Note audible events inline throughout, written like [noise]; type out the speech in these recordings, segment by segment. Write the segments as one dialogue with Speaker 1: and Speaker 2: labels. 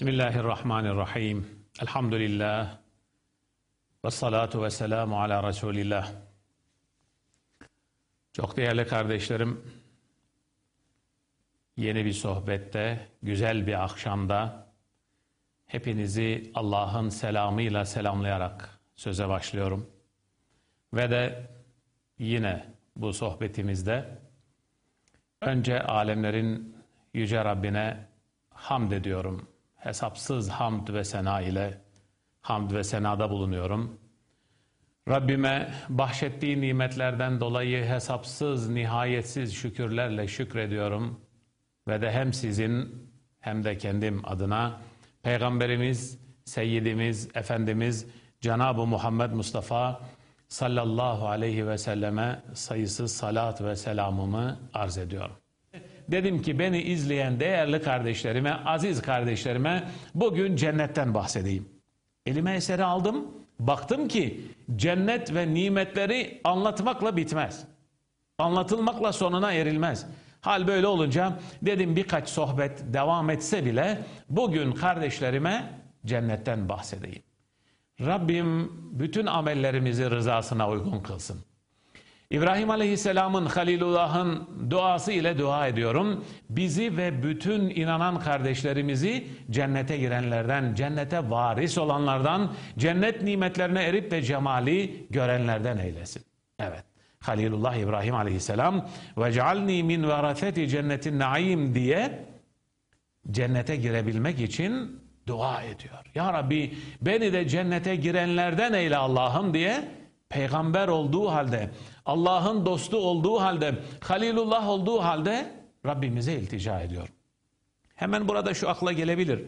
Speaker 1: Bismillahirrahmanirrahim. Elhamdülillah. Ve salatu ve selamu ala Resulillah. Çok değerli kardeşlerim, yeni bir sohbette, güzel bir akşamda hepinizi Allah'ın selamıyla selamlayarak söze başlıyorum. Ve de yine bu sohbetimizde önce alemlerin yüce Rabbine hamd ediyorum hesapsız hamd ve sena ile hamd ve senada bulunuyorum. Rabbime bahşettiği nimetlerden dolayı hesapsız, nihayetsiz şükürlerle şükrediyorum. Ve de hem sizin hem de kendim adına Peygamberimiz, Seyyidimiz, Efendimiz Cenab-ı Muhammed Mustafa sallallahu aleyhi ve selleme sayısız salat ve selamımı arz ediyorum. Dedim ki beni izleyen değerli kardeşlerime, aziz kardeşlerime bugün cennetten bahsedeyim. Elime eseri aldım. Baktım ki cennet ve nimetleri anlatmakla bitmez. Anlatılmakla sonuna erilmez. Hal böyle olunca dedim birkaç sohbet devam etse bile bugün kardeşlerime cennetten bahsedeyim. Rabbim bütün amellerimizi rızasına uygun kılsın. İbrahim Aleyhisselam'ın Halilullah'ın duası ile dua ediyorum. Bizi ve bütün inanan kardeşlerimizi cennete girenlerden, cennete varis olanlardan, cennet nimetlerine erip de cemali görenlerden eylesin. Evet. Halilullah İbrahim Aleyhisselam ve cealni min veraseti cennetin naim diye cennete girebilmek için dua ediyor. Ya Rabbi beni de cennete girenlerden eyle Allah'ım diye peygamber olduğu halde, Allah'ın dostu olduğu halde, Halilullah olduğu halde Rabbimize iltica ediyor. Hemen burada şu akla gelebilir.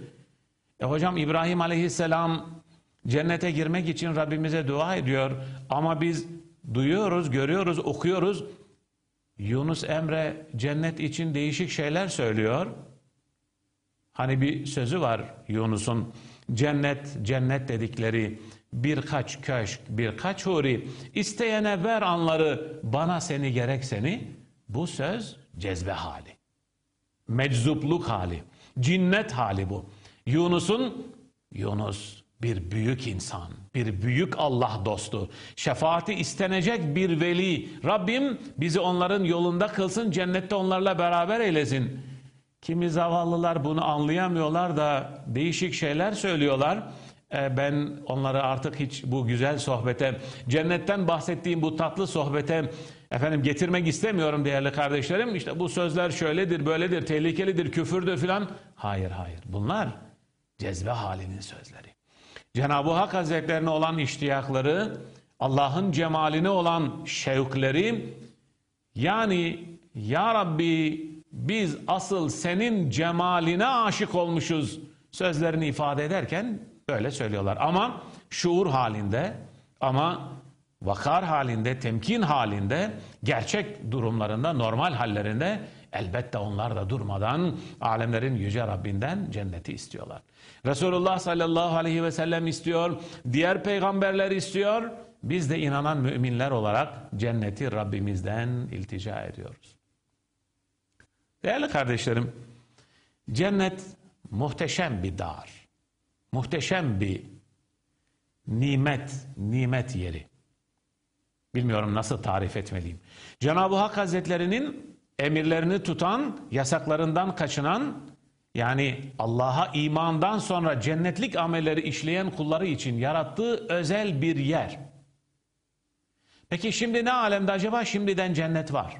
Speaker 1: E hocam İbrahim aleyhisselam cennete girmek için Rabbimize dua ediyor ama biz duyuyoruz, görüyoruz, okuyoruz. Yunus Emre cennet için değişik şeyler söylüyor. Hani bir sözü var Yunus'un cennet, cennet dedikleri birkaç köşk, birkaç huri, isteyene ver anları, bana seni gerek seni. Bu söz cezbe hali. Meczupluk hali. Cinnet hali bu. Yunus'un, Yunus bir büyük insan, bir büyük Allah dostu, şefaati istenecek bir veli. Rabbim bizi onların yolunda kılsın, cennette onlarla beraber eylesin. Kimi zavallılar bunu anlayamıyorlar da değişik şeyler söylüyorlar. E, ben onları artık hiç bu güzel sohbete, cennetten bahsettiğim bu tatlı sohbete efendim getirmek istemiyorum değerli kardeşlerim. İşte bu sözler şöyledir, böyledir, tehlikelidir, küfürdür filan. Hayır, hayır. Bunlar cezbe halinin sözleri. Cenab-ı Hak Hazretlerine olan iştiyakları, Allah'ın cemaline olan şevkleri, yani Ya Rabbi biz asıl senin cemaline aşık olmuşuz sözlerini ifade ederken Böyle söylüyorlar ama şuur halinde ama vakar halinde, temkin halinde, gerçek durumlarında, normal hallerinde elbette onlar da durmadan alemlerin yüce Rabbinden cenneti istiyorlar. Resulullah sallallahu aleyhi ve sellem istiyor, diğer peygamberler istiyor. Biz de inanan müminler olarak cenneti Rabbimizden iltica ediyoruz. Değerli kardeşlerim, cennet muhteşem bir dar. Muhteşem bir nimet, nimet yeri. Bilmiyorum nasıl tarif etmeliyim. Cenab-ı Hak Hazretlerinin emirlerini tutan, yasaklarından kaçınan, yani Allah'a imandan sonra cennetlik amelleri işleyen kulları için yarattığı özel bir yer. Peki şimdi ne alemde acaba? Şimdiden cennet var.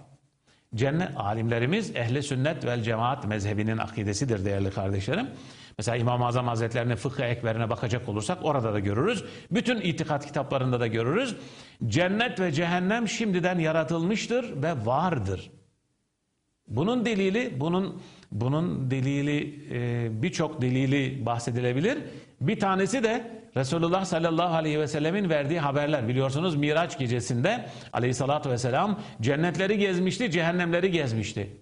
Speaker 1: Cennet alimlerimiz ehli sünnet vel cemaat mezhebinin akidesidir değerli kardeşlerim. Mesela İmam-ı Azam Hazretlerinin fıkıh ekberine bakacak olursak orada da görürüz. Bütün itikat kitaplarında da görürüz. Cennet ve cehennem şimdiden yaratılmıştır ve vardır. Bunun delili, bunun bunun delili e, birçok delili bahsedilebilir. Bir tanesi de Resulullah sallallahu aleyhi ve sellemin verdiği haberler. Biliyorsunuz Miraç gecesinde aleyhissalatü vesselam cennetleri gezmişti, cehennemleri gezmişti.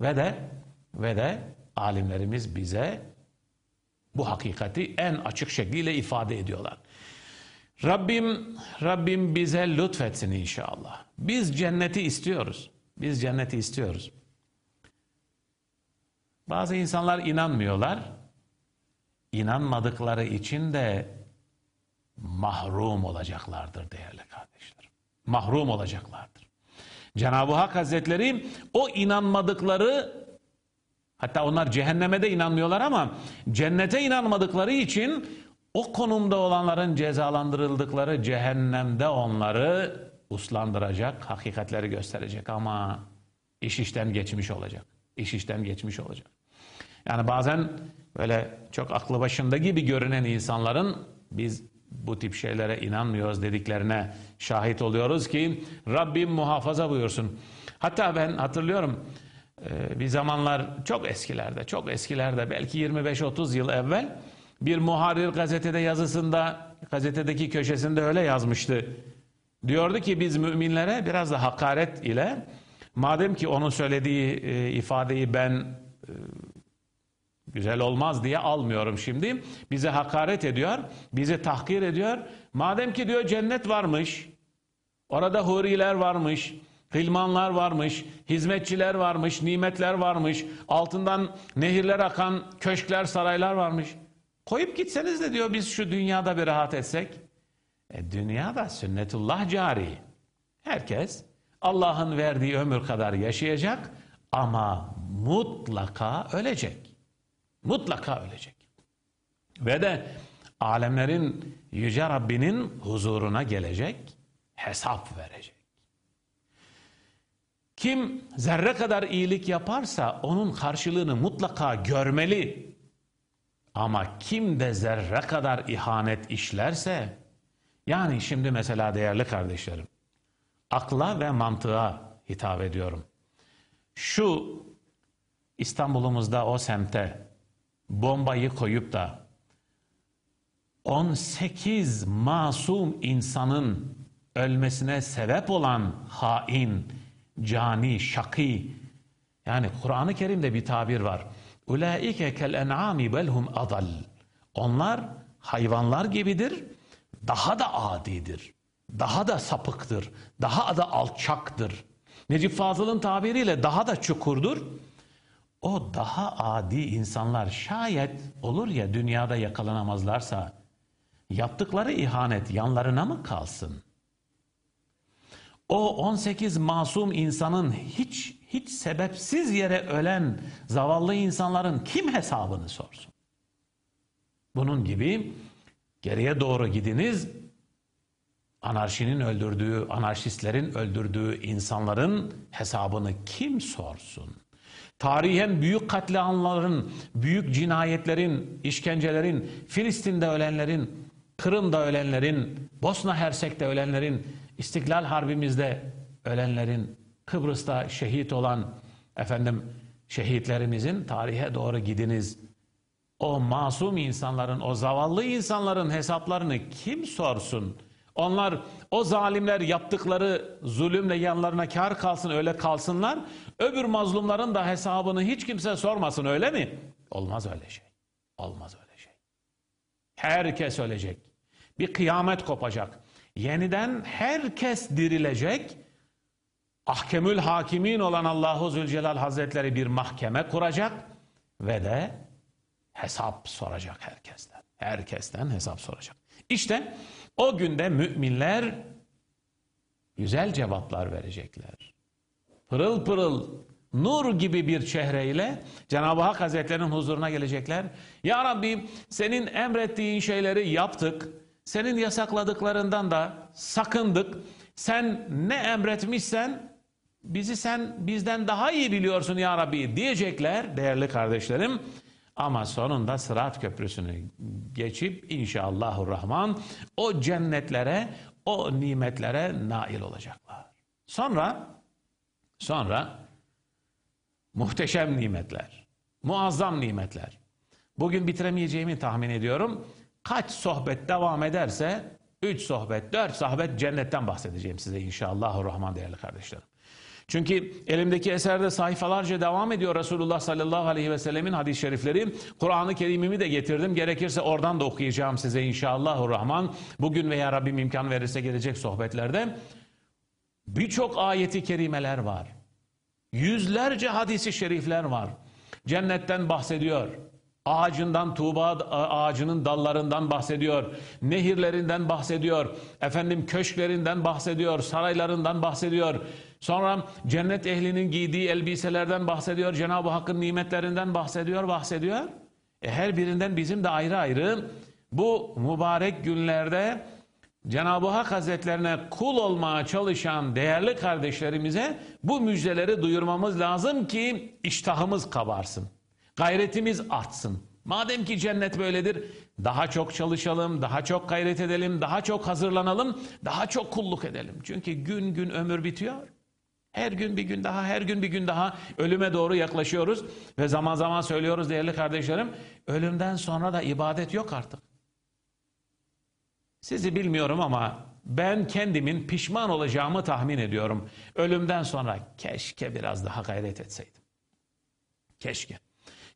Speaker 1: Ve de ve de alimlerimiz bize bu hakikati en açık şekliyle ifade ediyorlar. Rabbim Rabbim bize lütfetsin inşallah. Biz cenneti istiyoruz. Biz cenneti istiyoruz. Bazı insanlar inanmıyorlar. inanmadıkları için de mahrum olacaklardır değerli kardeşlerim. Mahrum olacaklardır. Cenab-ı Hak Hazretleri o inanmadıkları hatta onlar cehenneme de inanmıyorlar ama cennete inanmadıkları için o konumda olanların cezalandırıldıkları cehennemde onları uslandıracak, hakikatleri gösterecek ama iş işten geçmiş olacak. İş işten geçmiş olacak. Yani bazen böyle çok aklı başında gibi görünen insanların biz bu tip şeylere inanmıyoruz dediklerine şahit oluyoruz ki Rabbim muhafaza buyursun. Hatta ben hatırlıyorum bir zamanlar çok eskilerde, çok eskilerde belki 25-30 yıl evvel bir muharir gazetede yazısında, gazetedeki köşesinde öyle yazmıştı. Diyordu ki biz müminlere biraz da hakaret ile madem ki onun söylediği e, ifadeyi ben e, güzel olmaz diye almıyorum şimdi. Bize hakaret ediyor, bizi tahkir ediyor. Madem ki diyor cennet varmış, orada huriler varmış, hilmanlar varmış, hizmetçiler varmış, nimetler varmış, altından nehirler akan köşkler, saraylar varmış. Koyup gitseniz de diyor biz şu dünyada bir rahat etsek. E, dünyada sünnetullah cari. Herkes Allah'ın verdiği ömür kadar yaşayacak ama mutlaka ölecek. Mutlaka ölecek. Ve de alemlerin Yüce Rabbinin huzuruna gelecek, hesap verecek. Kim zerre kadar iyilik yaparsa onun karşılığını mutlaka görmeli. Ama kim de zerre kadar ihanet işlerse, yani şimdi mesela değerli kardeşlerim, akla ve mantığa hitap ediyorum. Şu İstanbul'umuzda o semte bombayı koyup da 18 masum insanın ölmesine sebep olan hain, cani, şaki yani Kur'an-ı Kerim'de bir tabir var. Ulaike kel en'ami belhum adal. Onlar hayvanlar gibidir, daha da adidir, daha da sapıktır, daha da alçaktır. Necip Fazıl'ın tabiriyle daha da çukurdur. O daha adi insanlar şayet olur ya dünyada yakalanamazlarsa yaptıkları ihanet yanlarına mı kalsın? O 18 masum insanın hiç hiç sebepsiz yere ölen zavallı insanların kim hesabını sorsun? Bunun gibi geriye doğru gidiniz anarşinin öldürdüğü, anarşistlerin öldürdüğü insanların hesabını kim sorsun? Tarihen büyük katliamların, büyük cinayetlerin, işkencelerin, Filistin'de ölenlerin, Kırım'da ölenlerin, Bosna Hersek'te ölenlerin, İstiklal Harbimizde ölenlerin, Kıbrıs'ta şehit olan efendim şehitlerimizin tarihe doğru gidiniz. O masum insanların, o zavallı insanların hesaplarını kim sorsun? Onlar o zalimler yaptıkları zulümle yanlarına kar kalsın öyle kalsınlar. Öbür mazlumların da hesabını hiç kimse sormasın öyle mi? Olmaz öyle şey. Olmaz öyle şey. Herkes ölecek. Bir kıyamet kopacak. Yeniden herkes dirilecek. Ahkemül hakimin olan Allahu Zülcelal Hazretleri bir mahkeme kuracak ve de hesap soracak herkesten. Herkesten hesap soracak. İşte o günde müminler güzel cevaplar verecekler. Pırıl pırıl nur gibi bir çehreyle Cenab-ı Hak Hazretlerinin huzuruna gelecekler. Ya Rabbi senin emrettiğin şeyleri yaptık. Senin yasakladıklarından da sakındık. Sen ne emretmişsen bizi sen bizden daha iyi biliyorsun ya Rabbi diyecekler değerli kardeşlerim. Ama sonunda Sırat Köprüsü'nü geçip inşallahurrahman o cennetlere, o nimetlere nail olacaklar. Sonra, sonra muhteşem nimetler, muazzam nimetler. Bugün bitiremeyeceğimi tahmin ediyorum. Kaç sohbet devam ederse, üç sohbet, dört sohbet cennetten bahsedeceğim size inşallahurrahman değerli kardeşlerim. Çünkü elimdeki eserde sayfalarca devam ediyor Resulullah sallallahu aleyhi ve sellemin hadis-i şerifleri. Kur'an-ı Kerim'imi de getirdim. Gerekirse oradan da okuyacağım size inşallahurrahman. Bugün veya Rabbim imkan verirse gelecek sohbetlerde. Birçok ayeti kerimeler var. Yüzlerce hadisi şerifler var. Cennetten bahsediyor. Ağacından, tuğba ağacının dallarından bahsediyor. Nehirlerinden bahsediyor. Efendim köşklerinden bahsediyor. Saraylarından bahsediyor. Sonra cennet ehlinin giydiği elbiselerden bahsediyor. Cenab-ı Hakk'ın nimetlerinden bahsediyor, bahsediyor. E her birinden bizim de ayrı ayrı bu mübarek günlerde Cenab-ı Hak Hazretlerine kul olmaya çalışan değerli kardeşlerimize bu müjdeleri duyurmamız lazım ki iştahımız kabarsın. Gayretimiz artsın. Madem ki cennet böyledir, daha çok çalışalım, daha çok gayret edelim, daha çok hazırlanalım, daha çok kulluk edelim. Çünkü gün gün ömür bitiyor. Her gün bir gün daha, her gün bir gün daha ölüme doğru yaklaşıyoruz. Ve zaman zaman söylüyoruz değerli kardeşlerim, ölümden sonra da ibadet yok artık. Sizi bilmiyorum ama ben kendimin pişman olacağımı tahmin ediyorum. Ölümden sonra keşke biraz daha gayret etseydim. Keşke.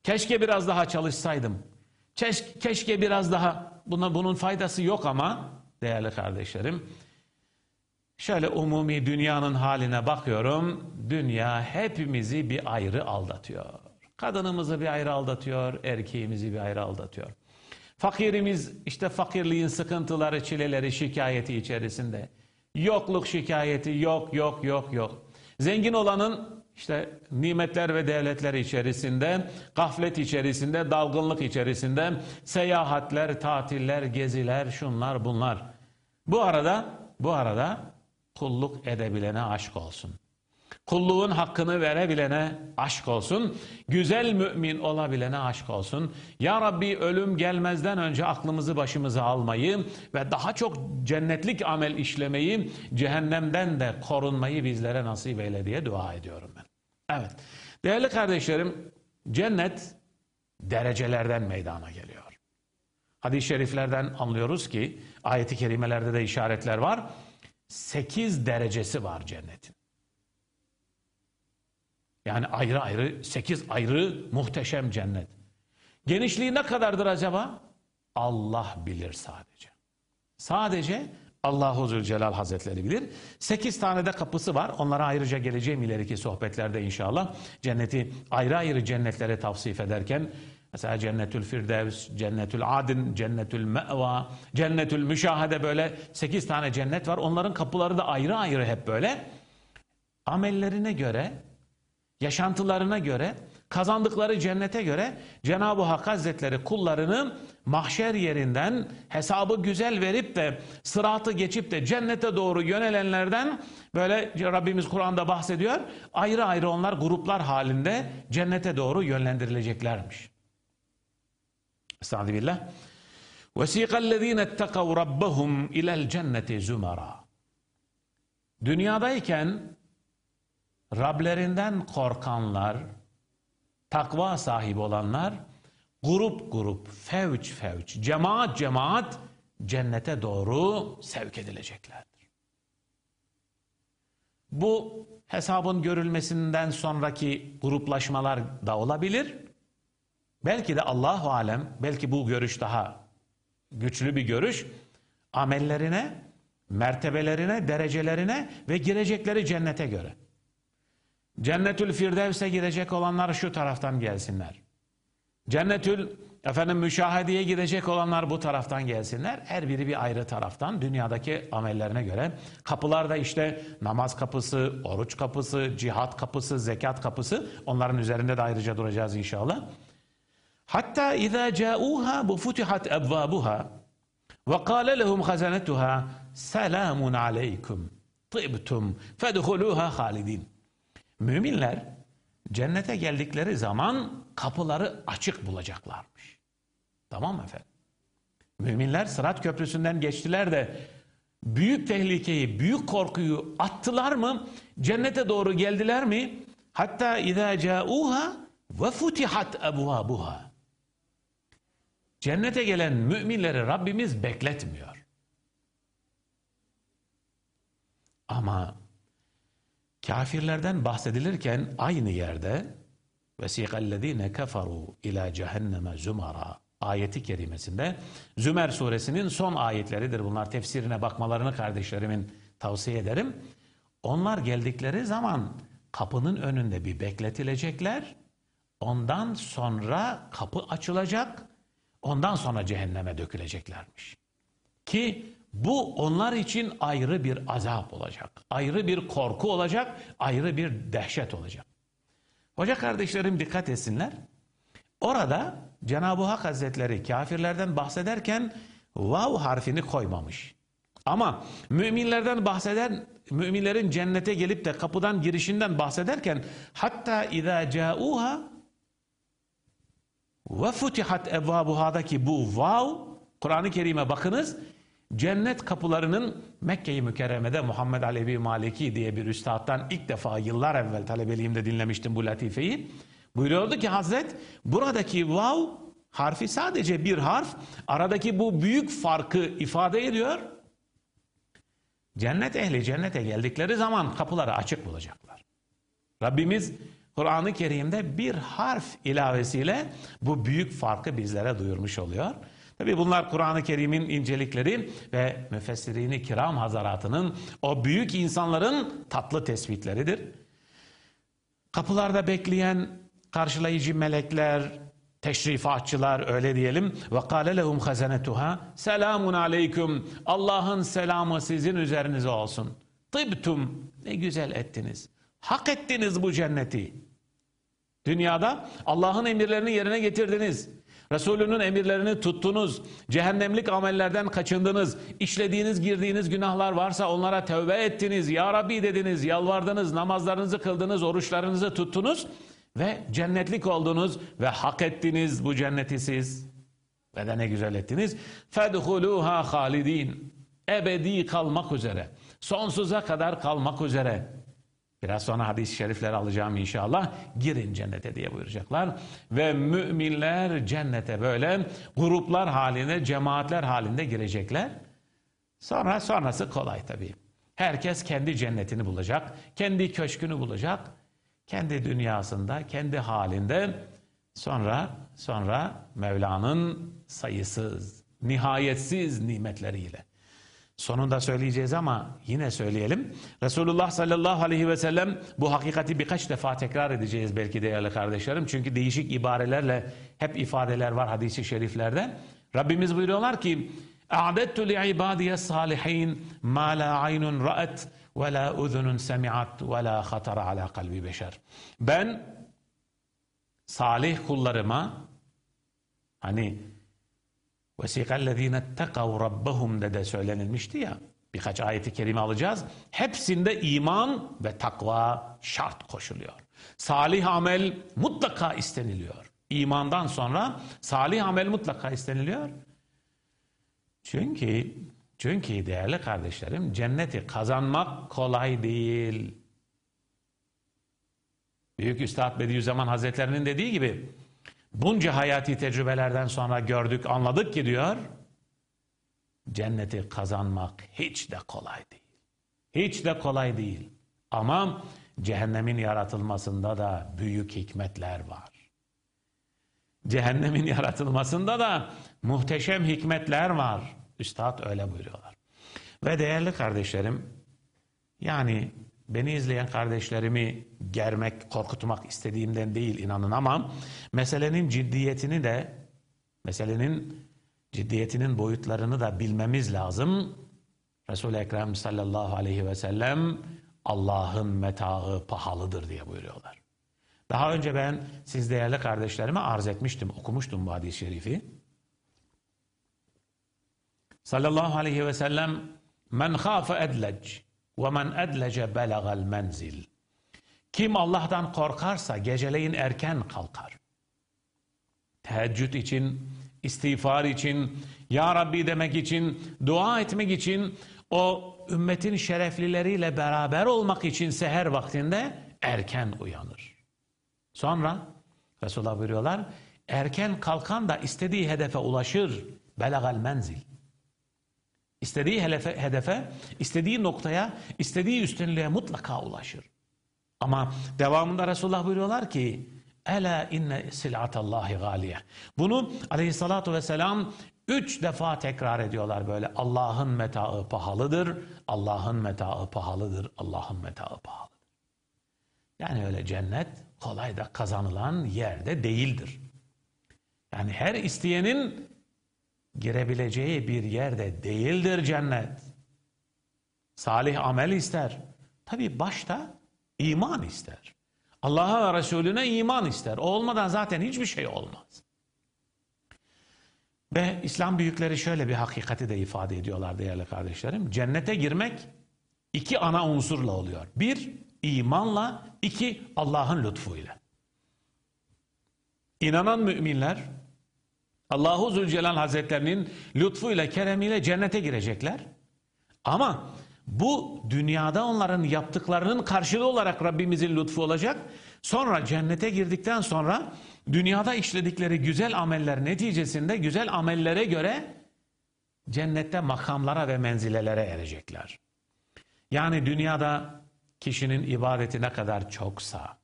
Speaker 1: Keşke biraz daha çalışsaydım. Keşke, keşke biraz daha buna bunun faydası yok ama değerli kardeşlerim şöyle umumi dünyanın haline bakıyorum. Dünya hepimizi bir ayrı aldatıyor. Kadınımızı bir ayrı aldatıyor, erkeğimizi bir ayrı aldatıyor. Fakirimiz işte fakirliğin sıkıntıları, çileleri, şikayeti içerisinde. Yokluk şikayeti yok, yok, yok, yok. Zengin olanın işte nimetler ve devletler içerisinde, gaflet içerisinde, dalgınlık içerisinde, seyahatler, tatiller, geziler, şunlar bunlar. Bu arada, bu arada kulluk edebilene aşk olsun. Kulluğun hakkını verebilene aşk olsun. Güzel mümin olabilene aşk olsun. Ya Rabbi ölüm gelmezden önce aklımızı başımıza almayı ve daha çok cennetlik amel işlemeyi, cehennemden de korunmayı bizlere nasip eyle diye dua ediyorum ben. Evet. Değerli kardeşlerim, cennet derecelerden meydana geliyor. Hadis-i şeriflerden anlıyoruz ki, ayeti kerimelerde de işaretler var. Sekiz derecesi var cennetin. Yani ayrı ayrı, sekiz ayrı muhteşem cennet. Genişliği ne kadardır acaba? Allah bilir sadece. Sadece Allahu Zülcelal Hazretleri bilir. Sekiz tane de kapısı var. Onlara ayrıca geleceğim ileriki sohbetlerde inşallah. Cenneti ayrı ayrı cennetlere tavsif ederken mesela Cennetül Firdevs, Cennetül Adin, Cennetül Me'va, Cennetül Müşahede böyle sekiz tane cennet var. Onların kapıları da ayrı ayrı hep böyle. Amellerine göre yaşantılarına göre, kazandıkları cennete göre Cenab-ı Hak Hazretleri kullarını mahşer yerinden hesabı güzel verip de sıratı geçip de cennete doğru yönelenlerden böyle Rabbimiz Kur'an'da bahsediyor. Ayrı ayrı onlar gruplar halinde cennete doğru yönlendirileceklermiş. Estağfirullah. وَسِيقَ الَّذ۪ينَ اتَّقَوْ رَبَّهُمْ اِلَى الْجَنَّةِ زُمَرًا Dünyadayken Rablerinden korkanlar, takva sahibi olanlar grup grup, fevç fevç, cemaat cemaat cennete doğru sevk edileceklerdir. Bu hesabın görülmesinden sonraki gruplaşmalar da olabilir. Belki de Allahu alem, belki bu görüş daha güçlü bir görüş. Amellerine, mertebelerine, derecelerine ve girecekleri cennete göre. Cennetül Firdevs'e girecek olanlar şu taraftan gelsinler. Cennetül efendim müşahedeye girecek olanlar bu taraftan gelsinler. Her biri bir ayrı taraftan dünyadaki amellerine göre. Kapılarda işte namaz kapısı, oruç kapısı, cihat kapısı, zekat kapısı. Onların üzerinde de ayrıca duracağız inşallah. Hatta izâ câûhâ bu futihat ebvâbuhâ ve kâle lehum hazanetuhâ selamun aleyküm tibtum fedhulûhâ halidin. Müminler cennete geldikleri zaman kapıları açık bulacaklarmış. Tamam mı efendim? Müminler Sırat Köprüsü'nden geçtiler de büyük tehlikeyi, büyük korkuyu attılar mı? Cennete doğru geldiler mi? Hatta izâ câûhâ ve futihat ebvâbuhâ. Cennete gelen müminleri Rabbimiz bekletmiyor. Ama Kafirlerden bahsedilirken aynı yerde vesikallezine keferu ila cehenneme zumara ayeti kerimesinde Zümer suresinin son ayetleridir. Bunlar tefsirine bakmalarını kardeşlerimin tavsiye ederim. Onlar geldikleri zaman kapının önünde bir bekletilecekler. ondan sonra kapı açılacak, ondan sonra cehenneme döküleceklermiş. Ki bu onlar için ayrı bir azap olacak, ayrı bir korku olacak, ayrı bir dehşet olacak. Hoca kardeşlerim dikkat etsinler. Orada Cenab-ı Hak Hazretleri kafirlerden bahsederken vav harfini koymamış. Ama müminlerden bahseden müminlerin cennete gelip de kapıdan girişinden bahsederken hatta izâ câûhâ ve futihat evvâbuhâ'daki bu vav Kur'an-ı Kerim'e bakınız cennet kapılarının Mekke-i Mükerreme'de Muhammed Alevi Maliki diye bir üstadtan ilk defa yıllar evvel talebeliğimde dinlemiştim bu latifeyi. Buyuruyordu ki Hazret buradaki vav harfi sadece bir harf aradaki bu büyük farkı ifade ediyor. Cennet ehli cennete geldikleri zaman kapıları açık bulacaklar. Rabbimiz Kur'an-ı Kerim'de bir harf ilavesiyle bu büyük farkı bizlere duyurmuş oluyor. Tabi bunlar Kur'an-ı Kerim'in incelikleri ve müfessirini kiram hazaratının o büyük insanların tatlı tespitleridir. Kapılarda bekleyen karşılayıcı melekler, teşrifatçılar öyle diyelim. Ve kâle lehum hazanetuha selamun aleyküm. Allah'ın selamı sizin üzerinize olsun. Tıbtum ne güzel ettiniz. Hak ettiniz bu cenneti. Dünyada Allah'ın emirlerini yerine getirdiniz. Resulünün emirlerini tuttunuz. Cehennemlik amellerden kaçındınız. İşlediğiniz, girdiğiniz günahlar varsa onlara tövbe ettiniz. Ya Rabbi dediniz, yalvardınız, namazlarınızı kıldınız, oruçlarınızı tuttunuz. Ve cennetlik oldunuz ve hak ettiniz bu cenneti siz. Ve de ne güzel ettiniz. فَدْخُلُوهَا halidin. Ebedi kalmak üzere. Sonsuza kadar kalmak üzere. Biraz sonra hadis-i şerifleri alacağım inşallah. Girin cennete diye buyuracaklar. Ve müminler cennete böyle gruplar halinde, cemaatler halinde girecekler. Sonra sonrası kolay tabii. Herkes kendi cennetini bulacak, kendi köşkünü bulacak, kendi dünyasında, kendi halinde. Sonra sonra Mevla'nın sayısız, nihayetsiz nimetleriyle. Sonunda söyleyeceğiz ama yine söyleyelim. Resulullah sallallahu aleyhi ve sellem bu hakikati birkaç defa tekrar edeceğiz belki değerli kardeşlerim. Çünkü değişik ibarelerle hep ifadeler var hadisi şeriflerde. Rabbimiz buyuruyorlar ki اَعْدَدْتُ لِعِبَادِيَ الصَّالِحِينَ مَا لَا عَيْنٌ رَأَتْ وَلَا اُذُنٌ سَمِعَتْ وَلَا خَطَرَ عَلَى قَلْبِ beşer. Ben salih kullarıma hani وَسِقَ tekav rabbahum de de söylenilmişti ya. Birkaç ayeti kerime alacağız. Hepsinde iman ve takva şart koşuluyor. Salih amel mutlaka isteniliyor. İmandan sonra salih amel mutlaka isteniliyor. Çünkü çünkü değerli kardeşlerim cenneti kazanmak kolay değil. Büyük Üstad Bediüzzaman Hazretlerinin dediği gibi bunca hayati tecrübelerden sonra gördük, anladık ki diyor, cenneti kazanmak hiç de kolay değil. Hiç de kolay değil. Ama cehennemin yaratılmasında da büyük hikmetler var. Cehennemin [laughs] yaratılmasında da muhteşem hikmetler var. Üstad öyle buyuruyorlar. Ve değerli kardeşlerim, yani beni izleyen kardeşlerimi germek, korkutmak istediğimden değil inanın ama meselenin ciddiyetini de meselenin ciddiyetinin boyutlarını da bilmemiz lazım. Resul-i Ekrem sallallahu aleyhi ve sellem Allah'ın metaı pahalıdır diye buyuruyorlar. Daha önce ben siz değerli kardeşlerime arz etmiştim, okumuştum bu hadis-i şerifi. Sallallahu aleyhi ve sellem men khafe edlec men edlece belagal menzil. Kim Allah'tan korkarsa geceleyin erken kalkar. Teheccüd için, istiğfar için, Ya Rabbi demek için, dua etmek için, o ümmetin şereflileriyle beraber olmak için seher vaktinde erken uyanır. Sonra Resulullah buyuruyorlar, erken kalkan da istediği hedefe ulaşır. Belagal menzil. İstediği hedefe, hedefe, istediği noktaya, istediği üstünlüğe mutlaka ulaşır. Ama devamında Resulullah buyuruyorlar ki Ela inne silatallahi galiye. Bunu aleyhissalatu vesselam üç defa tekrar ediyorlar böyle. Allah'ın metaı pahalıdır, Allah'ın metaı pahalıdır, Allah'ın metaı pahalıdır. Yani öyle cennet kolay da kazanılan yerde değildir. Yani her isteyenin girebileceği bir yerde değildir cennet. Salih amel ister. Tabi başta iman ister. Allah'a ve Resulüne iman ister. O olmadan zaten hiçbir şey olmaz. Ve İslam büyükleri şöyle bir hakikati de ifade ediyorlar değerli kardeşlerim. Cennete girmek iki ana unsurla oluyor. Bir, imanla, iki, Allah'ın lütfuyla. İnanan müminler, Allahu Zülcelal Hazretlerinin lütfuyla, keremiyle cennete girecekler. Ama bu dünyada onların yaptıklarının karşılığı olarak Rabbimizin lütfu olacak. Sonra cennete girdikten sonra dünyada işledikleri güzel ameller neticesinde güzel amellere göre cennette makamlara ve menzilelere erecekler. Yani dünyada kişinin ibadeti ne kadar çoksa,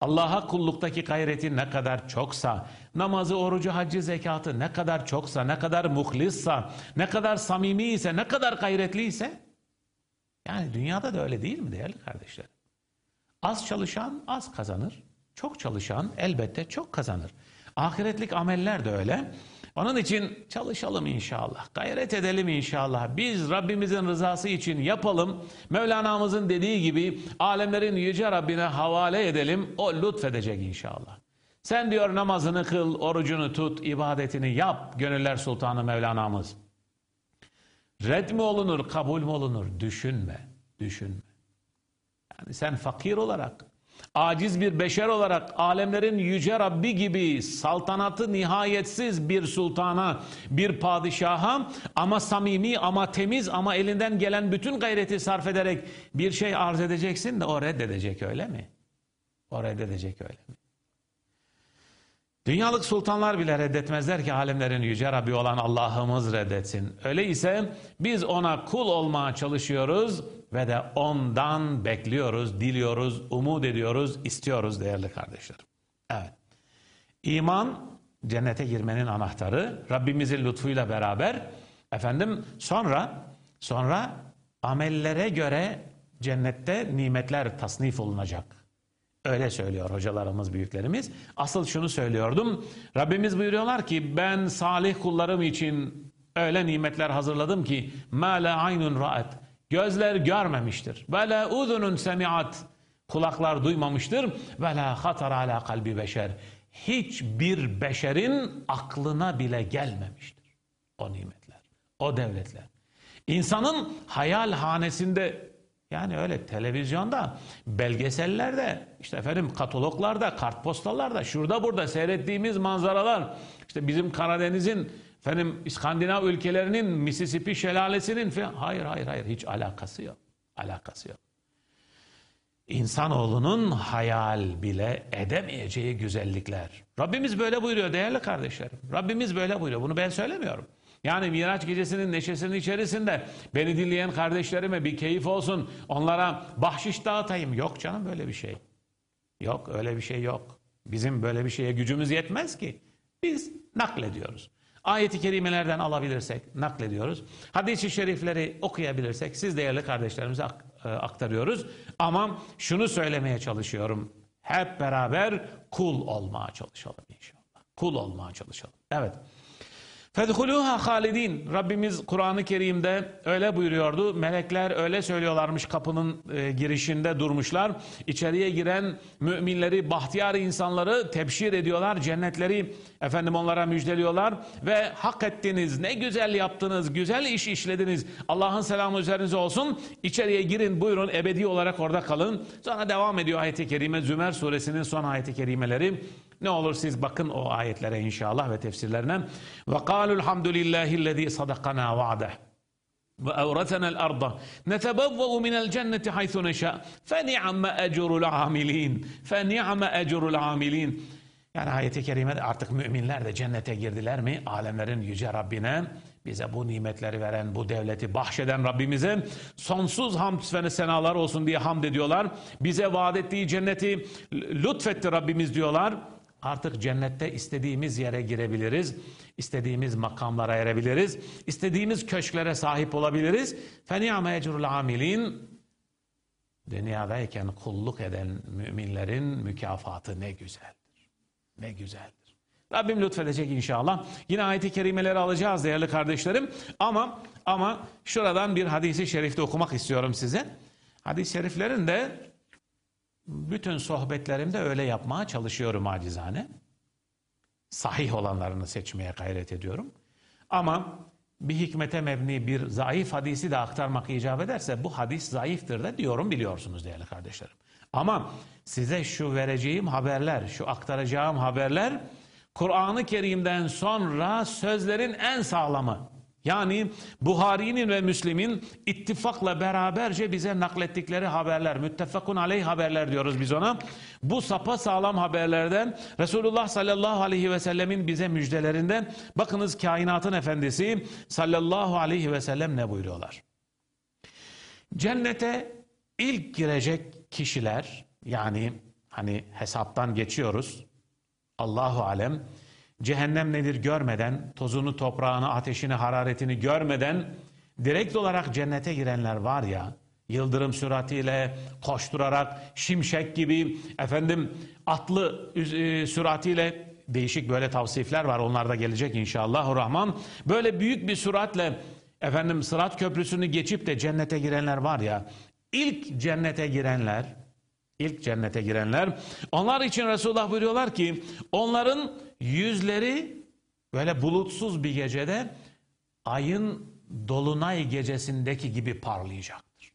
Speaker 1: Allah'a kulluktaki gayreti ne kadar çoksa, namazı, orucu, haccı, zekatı ne kadar çoksa, ne kadar muhlissa, ne kadar samimi ise, ne kadar gayretli ise, yani dünyada da öyle değil mi değerli kardeşler? Az çalışan az kazanır, çok çalışan elbette çok kazanır. Ahiretlik ameller de öyle. Onun için çalışalım inşallah. Gayret edelim inşallah. Biz Rabbimizin rızası için yapalım. Mevlana'mızın dediği gibi alemlerin yüce Rabbine havale edelim. O lütfedecek inşallah. Sen diyor namazını kıl, orucunu tut, ibadetini yap. Gönüller Sultanı Mevlana'mız. Red mi olunur, kabul mü olunur? Düşünme, düşünme. Yani sen fakir olarak, aciz bir beşer olarak alemlerin yüce Rabbi gibi saltanatı nihayetsiz bir sultana, bir padişaha ama samimi ama temiz ama elinden gelen bütün gayreti sarf ederek bir şey arz edeceksin de o reddedecek öyle mi? O reddedecek öyle mi? Dünyalık sultanlar bile reddetmezler ki alemlerin yüce Rabbi olan Allah'ımız reddetsin. Öyleyse biz ona kul olmaya çalışıyoruz ve de ondan bekliyoruz, diliyoruz, umut ediyoruz, istiyoruz değerli kardeşlerim. Evet. İman cennete girmenin anahtarı. Rabbimizin lütfuyla beraber efendim sonra sonra amellere göre cennette nimetler tasnif olunacak. Öyle söylüyor hocalarımız, büyüklerimiz. Asıl şunu söylüyordum. Rabbimiz buyuruyorlar ki ben salih kullarım için öyle nimetler hazırladım ki ma la aynun ra'at. Gözler görmemiştir. Ve la uzunun semiat. Kulaklar duymamıştır. Ve la hatar ala kalbi beşer. Hiçbir beşerin aklına bile gelmemiştir. O nimetler, o devletler. İnsanın hayal hanesinde yani öyle televizyonda, belgesellerde, işte efendim kataloglarda, kartpostallarda, şurada burada seyrettiğimiz manzaralar, işte bizim Karadeniz'in, efendim İskandinav ülkelerinin, Mississippi şelalesinin falan. Hayır, hayır, hayır. Hiç alakası yok. Alakası yok. İnsanoğlunun hayal bile edemeyeceği güzellikler. Rabbimiz böyle buyuruyor değerli kardeşlerim. Rabbimiz böyle buyuruyor. Bunu ben söylemiyorum. Yani Miraç gecesinin neşesinin içerisinde beni dinleyen kardeşlerime bir keyif olsun, onlara bahşiş dağıtayım. Yok canım böyle bir şey. Yok öyle bir şey yok. Bizim böyle bir şeye gücümüz yetmez ki. Biz naklediyoruz. Ayeti kerimelerden alabilirsek naklediyoruz. Hadis-i şerifleri okuyabilirsek siz değerli kardeşlerimize e, aktarıyoruz. Ama şunu söylemeye çalışıyorum. Hep beraber kul olmaya çalışalım inşallah. Kul olmaya çalışalım. Evet. Fedhuluha halidin. Rabbimiz Kur'an-ı Kerim'de öyle buyuruyordu. Melekler öyle söylüyorlarmış kapının e, girişinde durmuşlar. İçeriye giren müminleri, bahtiyar insanları tebşir ediyorlar. Cennetleri efendim onlara müjdeliyorlar ve hak ettiniz. Ne güzel yaptınız. Güzel iş işlediniz. Allah'ın selamı üzerinize olsun. İçeriye girin buyurun ebedi olarak orada kalın. Sonra devam ediyor ayet-i kerime. Zümer suresinin son ayet-i kerimeleri. Ne olur siz bakın o ayetlere inşallah ve tefsirlerine. Ve kâlul hamdülillâhillezî sadakana va'deh. Netebevve'u minel cenneti haythu neşâ fe ni'me ecrul amilin fe ni'me ecrul amilin yani ayeti kerimede artık müminler de cennete girdiler mi alemlerin yüce Rabbine bize bu nimetleri veren, bu devleti bahşeden Rabbimize sonsuz hamd ve senalar olsun diye hamd ediyorlar. Bize vaat ettiği cenneti lütfetti Rabbimiz diyorlar. Artık cennette istediğimiz yere girebiliriz. istediğimiz makamlara erebiliriz. istediğimiz köşklere sahip olabiliriz. فَنِعَمَ اَجْرُ الْعَامِلِينَ dünyadayken kulluk eden müminlerin mükafatı ne güzeldir. Ne güzeldir. Rabbim lütfedecek inşallah. Yine ayet-i kerimeleri alacağız değerli kardeşlerim. Ama ama şuradan bir hadisi şerifte okumak istiyorum size. Hadis-i şeriflerin de bütün sohbetlerimde öyle yapmaya çalışıyorum acizane. Sahih olanlarını seçmeye gayret ediyorum. Ama bir hikmete mebni bir zayıf hadisi de aktarmak icap ederse bu hadis zayıftır da diyorum biliyorsunuz değerli kardeşlerim. Ama size şu vereceğim haberler, şu aktaracağım haberler Kur'an-ı Kerim'den sonra sözlerin en sağlamı. Yani Buhari'nin ve Müslim'in ittifakla beraberce bize naklettikleri haberler, müttefakun aleyh haberler diyoruz biz ona. Bu sapa sağlam haberlerden Resulullah sallallahu aleyhi ve sellemin bize müjdelerinden bakınız kainatın efendisi sallallahu aleyhi ve sellem ne buyuruyorlar? Cennete ilk girecek kişiler yani hani hesaptan geçiyoruz. Allahu alem cehennem nedir görmeden, tozunu, toprağını, ateşini, hararetini görmeden direkt olarak cennete girenler var ya, yıldırım süratiyle koşturarak, şimşek gibi, efendim atlı e, süratiyle değişik böyle tavsifler var. Onlar da gelecek inşallah rahman. Böyle büyük bir süratle efendim sırat köprüsünü geçip de cennete girenler var ya, ilk cennete girenler, ilk cennete girenler, onlar için Resulullah buyuruyorlar ki, onların yüzleri böyle bulutsuz bir gecede ayın dolunay gecesindeki gibi parlayacaktır.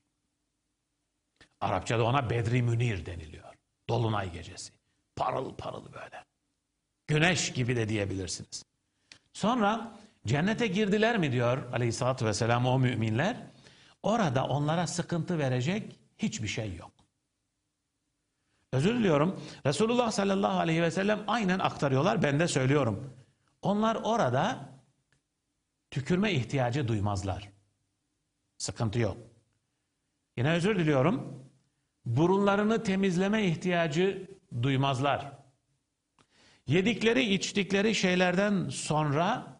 Speaker 1: Arapçada ona Bedri Münir deniliyor. Dolunay gecesi. Parıl parıl böyle. Güneş gibi de diyebilirsiniz. Sonra cennete girdiler mi diyor aleyhissalatü vesselam o müminler. Orada onlara sıkıntı verecek hiçbir şey yok. Özür diliyorum. Resulullah sallallahu aleyhi ve sellem aynen aktarıyorlar. Ben de söylüyorum. Onlar orada tükürme ihtiyacı duymazlar. Sıkıntı yok. Yine özür diliyorum. Burunlarını temizleme ihtiyacı duymazlar. Yedikleri içtikleri şeylerden sonra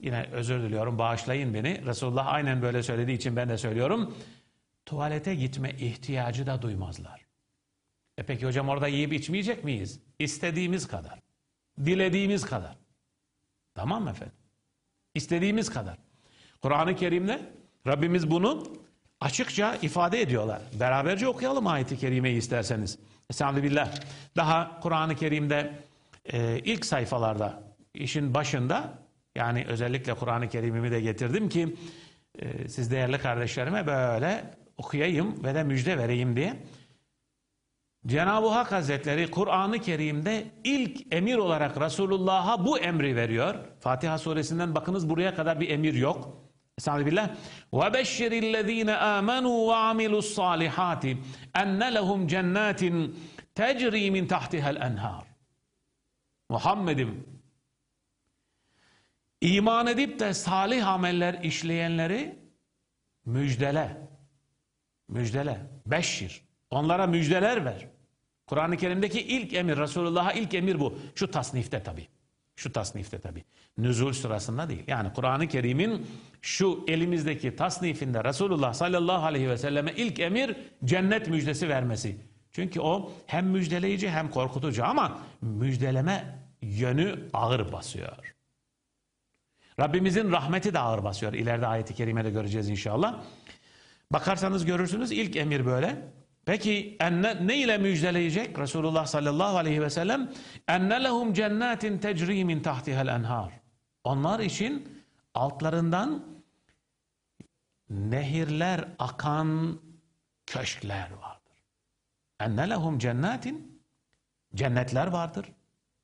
Speaker 1: yine özür diliyorum bağışlayın beni. Resulullah aynen böyle söylediği için ben de söylüyorum. Tuvalete gitme ihtiyacı da duymazlar. E peki hocam orada yiyip içmeyecek miyiz? İstediğimiz kadar. Dilediğimiz kadar. Tamam mı efendim? İstediğimiz kadar. Kur'an-ı Kerim'de Rabbimiz bunu açıkça ifade ediyorlar. Beraberce okuyalım ayeti kerimeyi isterseniz. Estağfirullah. Daha Kur'an-ı Kerim'de e, ilk sayfalarda işin başında yani özellikle Kur'an-ı Kerim'imi de getirdim ki e, siz değerli kardeşlerime böyle okuyayım ve de müjde vereyim diye. Cenab-ı Hak Hazretleri Kur'an-ı Kerim'de ilk emir olarak Resulullah'a bu emri veriyor. Fatiha suresinden bakınız buraya kadar bir emir yok. Estağfirullah. Beşşirillezine amenu ve amilus salihati enne lehum cennetin tecri min tahtihel enhar. Muhammed'im iman edip de salih ameller işleyenleri müjdele. Müjdele. Beşşir. Onlara müjdeler ver. Kur'an-ı Kerim'deki ilk emir, Resulullah'a ilk emir bu. Şu tasnifte tabi. Şu tasnifte tabi. Nüzul sırasında değil. Yani Kur'an-ı Kerim'in şu elimizdeki tasnifinde Resulullah sallallahu aleyhi ve selleme ilk emir cennet müjdesi vermesi. Çünkü o hem müjdeleyici hem korkutucu ama müjdeleme yönü ağır basıyor. Rabbimizin rahmeti de ağır basıyor. İleride ayeti kerimede göreceğiz inşallah. Bakarsanız görürsünüz ilk emir böyle. Peki enne, ne ile müjdeleyecek Resulullah sallallahu aleyhi ve sellem? Enne lehum cennetin tecri min tahtihel enhar. Onlar için altlarından nehirler akan köşkler vardır. Enne lehum cennetin cennetler vardır.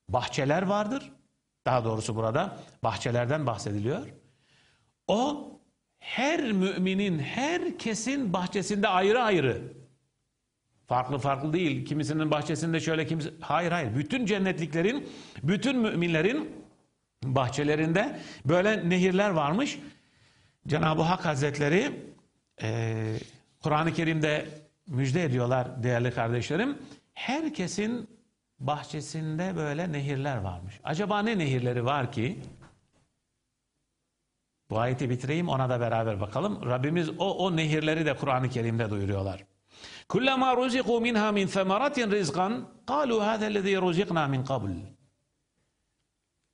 Speaker 1: Bahçeler vardır. Daha doğrusu burada bahçelerden bahsediliyor. O her müminin, herkesin bahçesinde ayrı ayrı Farklı farklı değil. Kimisinin bahçesinde şöyle kimisi... Hayır hayır. Bütün cennetliklerin, bütün müminlerin bahçelerinde böyle nehirler varmış. Cenab-ı Hak Hazretleri e, Kur'an-ı Kerim'de müjde ediyorlar değerli kardeşlerim. Herkesin bahçesinde böyle nehirler varmış. Acaba ne nehirleri var ki? Bu ayeti bitireyim ona da beraber bakalım. Rabbimiz o, o nehirleri de Kur'an-ı Kerim'de duyuruyorlar. Kullama ruziqu minha min semaratin rizqan qalu hada allazi ruziqna min qabl.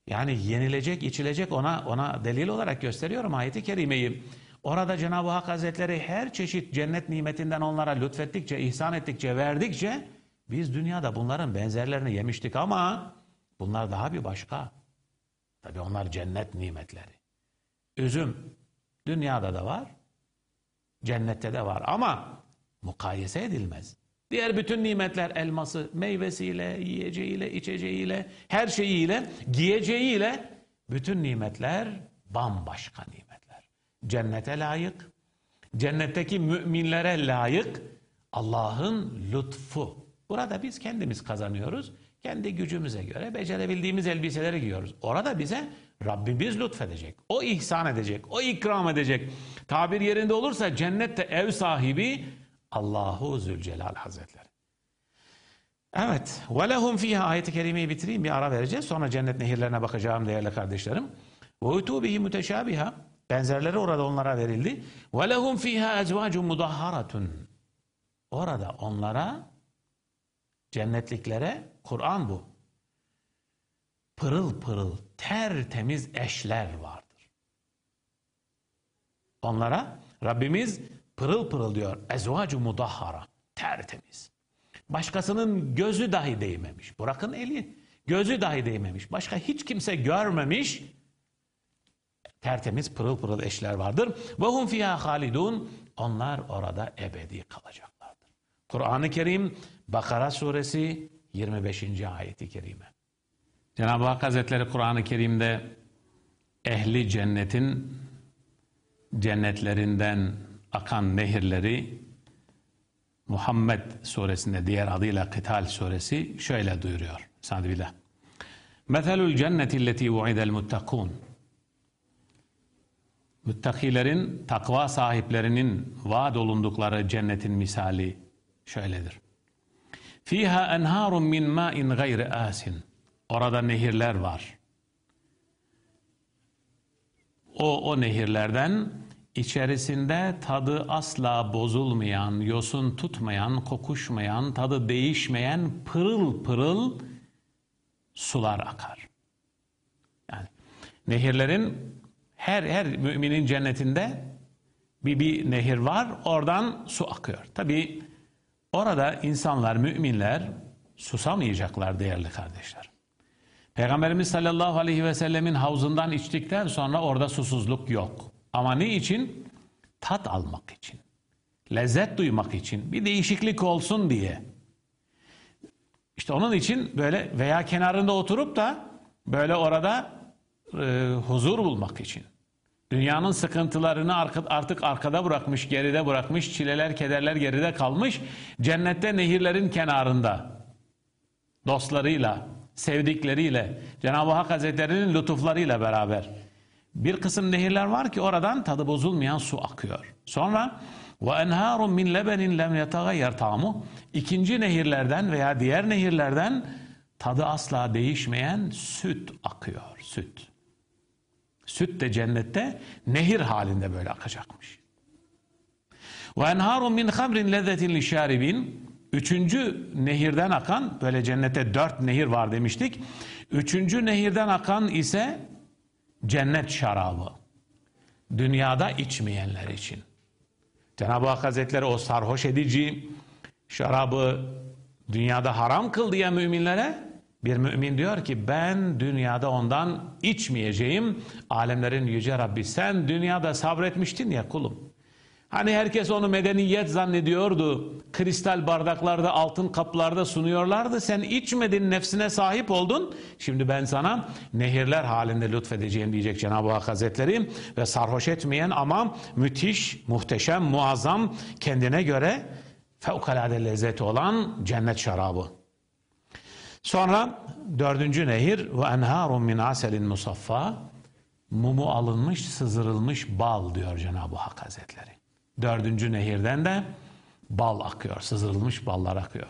Speaker 1: Yani yenilecek, içilecek ona ona delil olarak gösteriyorum ayeti kerimeyi. Orada Cenab-ı Hak Hazretleri her çeşit cennet nimetinden onlara lütfettikçe, ihsan ettikçe, verdikçe biz dünyada bunların benzerlerini yemiştik ama bunlar daha bir başka. Tabi onlar cennet nimetleri. Üzüm dünyada da var, cennette de var ama mukayese edilmez. Diğer bütün nimetler elması, meyvesiyle, yiyeceğiyle, içeceğiyle, her şeyiyle, giyeceğiyle bütün nimetler bambaşka nimetler. Cennete layık, cennetteki müminlere layık Allah'ın lütfu. Burada biz kendimiz kazanıyoruz. Kendi gücümüze göre becerebildiğimiz elbiseleri giyiyoruz. Orada bize Rabbimiz lütfedecek. O ihsan edecek. O ikram edecek. Tabir yerinde olursa cennette ev sahibi Allahu Zülcelal Hazretleri. Evet. Ve lehum fiha ayeti kerimeyi bitireyim bir ara vereceğiz. Sonra cennet nehirlerine bakacağım değerli kardeşlerim. Utu bihi müteşabiha. Benzerleri orada onlara verildi. Ve lehum fiha ezvacun mudahharatun. Orada onlara cennetliklere Kur'an bu. Pırıl pırıl tertemiz eşler vardır. Onlara Rabbimiz pırıl pırıl diyor. Ezvacu mudahhara. Tertemiz. Başkasının gözü dahi değmemiş. Bırakın eli. Gözü dahi değmemiş. Başka hiç kimse görmemiş. Tertemiz pırıl pırıl eşler vardır. Ve hum fiha halidun. Onlar orada ebedi kalacaklardır. Kur'an-ı Kerim Bakara suresi 25. ayeti kerime. Cenab-ı Hak Hazretleri Kur'an-ı Kerim'de ehli cennetin cennetlerinden akan nehirleri Muhammed suresinde diğer adıyla Kıtal suresi şöyle duyuruyor. Sadbillah. Meselul cenneti illeti vu'idel muttakun. Müttakilerin, takva sahiplerinin vaad olundukları cennetin misali şöyledir. Fiha enharun min ma'in gayri asin. Orada nehirler var. O, o nehirlerden içerisinde tadı asla bozulmayan, yosun tutmayan, kokuşmayan, tadı değişmeyen pırıl pırıl sular akar. Yani nehirlerin her her müminin cennetinde bir, bir nehir var, oradan su akıyor. Tabi orada insanlar, müminler susamayacaklar değerli kardeşler. Peygamberimiz sallallahu aleyhi ve sellemin havzundan içtikten sonra orada susuzluk yok. Ama ne için? Tat almak için. Lezzet duymak için. Bir değişiklik olsun diye. İşte onun için böyle veya kenarında oturup da böyle orada e, huzur bulmak için. Dünyanın sıkıntılarını artık arkada bırakmış, geride bırakmış, çileler, kederler geride kalmış. Cennette nehirlerin kenarında dostlarıyla, sevdikleriyle, Cenab-ı Hak Hazretleri'nin lütuflarıyla beraber bir kısım nehirler var ki oradan tadı bozulmayan su akıyor. Sonra ve enharun min lebenin lem yetagayyer tamu. İkinci nehirlerden veya diğer nehirlerden tadı asla değişmeyen süt akıyor. Süt. Süt de cennette nehir halinde böyle akacakmış. Ve enharun min hamrin lezzetin lişaribin. Üçüncü nehirden akan, böyle cennette dört nehir var demiştik. Üçüncü nehirden akan ise cennet şarabı. Dünyada içmeyenler için. Cenab-ı Hak Hazretleri o sarhoş edici şarabı dünyada haram kıl diye müminlere bir mümin diyor ki ben dünyada ondan içmeyeceğim. Alemlerin yüce Rabbi sen dünyada sabretmiştin ya kulum. Hani herkes onu medeniyet zannediyordu. Kristal bardaklarda, altın kaplarda sunuyorlardı. Sen içmedin, nefsine sahip oldun. Şimdi ben sana nehirler halinde lütfedeceğim diyecek Cenab-ı Hak Hazretleri. Ve sarhoş etmeyen ama müthiş, muhteşem, muazzam, kendine göre fevkalade lezzeti olan cennet şarabı. Sonra dördüncü nehir ve enharun min aselin musaffa mumu alınmış, sızdırılmış bal diyor Cenab-ı Hak Hazretleri. Dördüncü nehirden de bal akıyor, sızdırılmış ballar akıyor.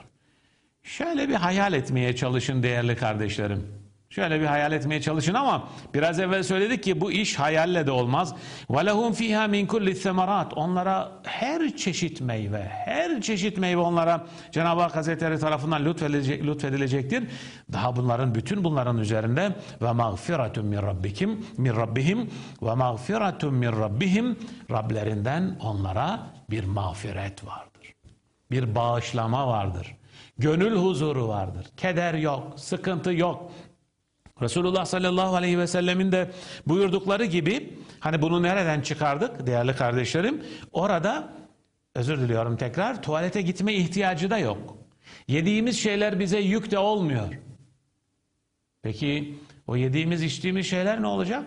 Speaker 1: Şöyle bir hayal etmeye çalışın değerli kardeşlerim. Şöyle bir hayal etmeye çalışın ama biraz evvel söyledik ki bu iş hayalle de olmaz. وَلَهُمْ فِيهَا مِنْ كُلِّ الثَّمَرَاتِ Onlara her çeşit meyve, her çeşit meyve onlara Cenab-ı Hak Hazretleri tarafından lütfedilecek, lütfedilecektir. Daha bunların, bütün bunların üzerinde ve مَغْفِرَةٌ مِنْ رَبِّكِمْ مِنْ رَبِّهِمْ ve مَغْفِرَةٌ مِنْ رَبِّهِمْ Rablerinden onlara bir mağfiret vardır. Bir bağışlama vardır. Gönül huzuru vardır. Keder yok, sıkıntı yok. Resulullah sallallahu aleyhi ve sellemin de buyurdukları gibi hani bunu nereden çıkardık değerli kardeşlerim? Orada özür diliyorum tekrar tuvalete gitme ihtiyacı da yok. Yediğimiz şeyler bize yük de olmuyor. Peki o yediğimiz içtiğimiz şeyler ne olacak?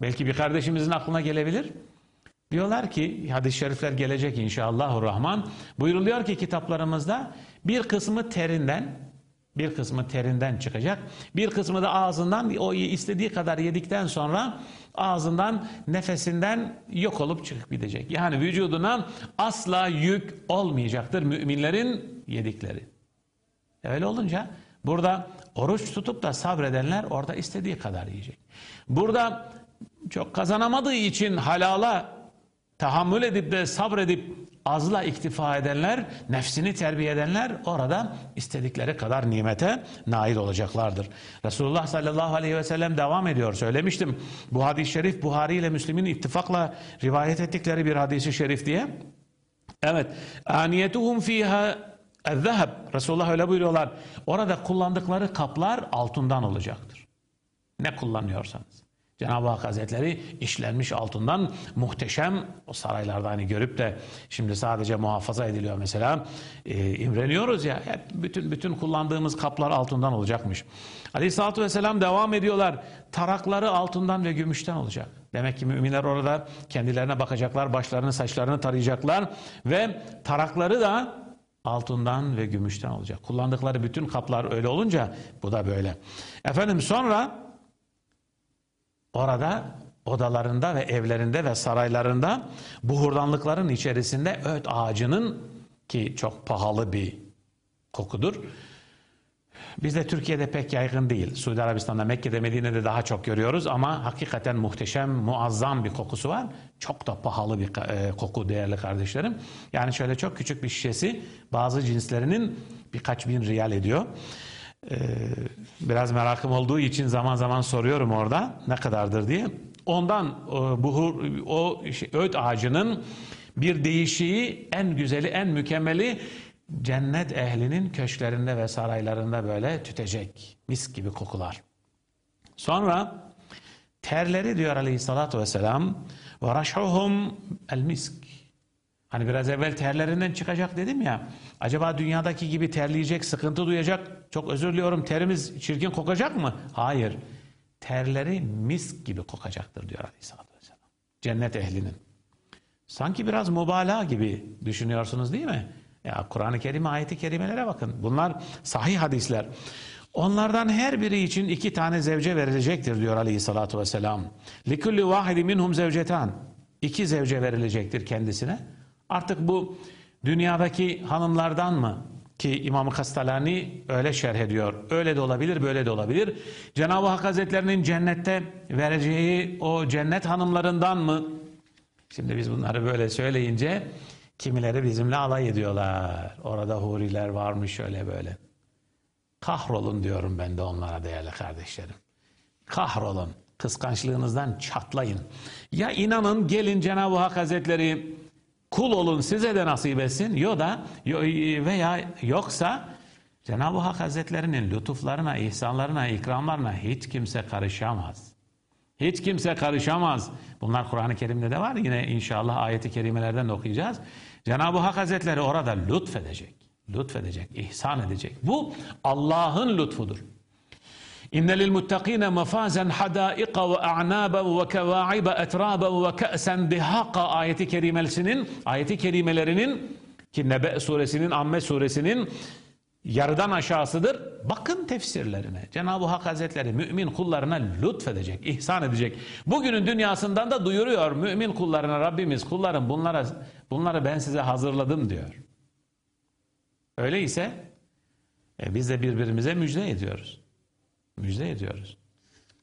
Speaker 1: Belki bir kardeşimizin aklına gelebilir. Diyorlar ki hadis-i şerifler gelecek inşallahurrahman. Buyuruluyor ki kitaplarımızda bir kısmı terinden bir kısmı terinden çıkacak. Bir kısmı da ağzından o istediği kadar yedikten sonra ağzından nefesinden yok olup çıkıp gidecek. Yani vücuduna asla yük olmayacaktır müminlerin yedikleri. Öyle olunca burada oruç tutup da sabredenler orada istediği kadar yiyecek. Burada çok kazanamadığı için halala tahammül edip de sabredip azla iktifa edenler, nefsini terbiye edenler orada istedikleri kadar nimete nail olacaklardır. Resulullah sallallahu aleyhi ve sellem devam ediyor. Söylemiştim. Bu hadis-i şerif Buhari ile Müslim'in ittifakla rivayet ettikleri bir hadisi şerif diye. Evet. Aniyetuhum fiha zeheb. Resulullah öyle buyuruyorlar. Orada kullandıkları kaplar altından olacaktır. Ne kullanıyorsanız. Cenab-ı Hak Hazretleri işlenmiş altından muhteşem o saraylarda hani görüp de şimdi sadece muhafaza ediliyor mesela e, imreniyoruz ya hep bütün bütün kullandığımız kaplar altından olacakmış. Aleyhisselatü Vesselam devam ediyorlar tarakları altından ve gümüşten olacak. Demek ki müminler orada kendilerine bakacaklar başlarını saçlarını tarayacaklar ve tarakları da altından ve gümüşten olacak. Kullandıkları bütün kaplar öyle olunca bu da böyle. Efendim sonra Orada odalarında ve evlerinde ve saraylarında buhurdanlıkların içerisinde öt ağacının ki çok pahalı bir kokudur. Bizde Türkiye'de pek yaygın değil. Suudi Arabistan'da, Mekke'de, Medine'de daha çok görüyoruz ama hakikaten muhteşem, muazzam bir kokusu var. Çok da pahalı bir e, koku değerli kardeşlerim. Yani şöyle çok küçük bir şişesi bazı cinslerinin birkaç bin riyal ediyor. Ee, biraz merakım olduğu için zaman zaman soruyorum orada ne kadardır diye. Ondan buhur o öğüt ağacının bir değişiği en güzeli en mükemmeli cennet ehlinin köşklerinde ve saraylarında böyle tütecek mis gibi kokular. Sonra terleri diyor aleyhissalatü vesselam ve raşhuhum el misk Hani biraz evvel terlerinden çıkacak dedim ya. Acaba dünyadaki gibi terleyecek, sıkıntı duyacak. Çok özür diliyorum terimiz çirkin kokacak mı? Hayır. Terleri mis gibi kokacaktır diyor Aleyhisselatü Vesselam. Cennet ehlinin. Sanki biraz mübalağa gibi düşünüyorsunuz değil mi? Ya Kur'an-ı Kerim ayeti kerimelere bakın. Bunlar sahih hadisler. Onlardan her biri için iki tane zevce verilecektir diyor Aleyhisselatü Vesselam. لِكُلِّ وَاحِدِ minhum zevcetan. İki zevce verilecektir kendisine. Artık bu dünyadaki hanımlardan mı? Ki İmam-ı Kastalani öyle şerh ediyor. Öyle de olabilir, böyle de olabilir. Cenab-ı Hak Hazretlerinin cennette vereceği o cennet hanımlarından mı? Şimdi biz bunları böyle söyleyince kimileri bizimle alay ediyorlar. Orada huriler varmış şöyle böyle. Kahrolun diyorum ben de onlara değerli kardeşlerim. Kahrolun. Kıskançlığınızdan çatlayın. Ya inanın gelin Cenab-ı Hak Hazretleri Kul olun size de nasip etsin. Yo da veya yoksa Cenab-ı Hak Hazretlerinin lütuflarına, ihsanlarına, ikramlarına hiç kimse karışamaz. Hiç kimse karışamaz. Bunlar Kur'an-ı Kerim'de de var. Yine inşallah ayeti kerimelerden de okuyacağız. Cenab-ı Hak Hazretleri orada lütfedecek. Lütfedecek, ihsan edecek. Bu Allah'ın lütfudur. İnne lil muttakine mafazen hadaika ve a'naben ve kevaibe etraben ve ke'sen dihaka ayeti kerimesinin ayeti kerimelerinin ki Nebe suresinin Amme suresinin yarıdan aşağısıdır. Bakın tefsirlerine. Cenab-ı Hak Hazretleri mümin kullarına lütfedecek, ihsan edecek. Bugünün dünyasından da duyuruyor mümin kullarına Rabbimiz kullarım bunlara bunları ben size hazırladım diyor. Öyleyse e, biz de birbirimize müjde ediyoruz. Müjde ediyoruz.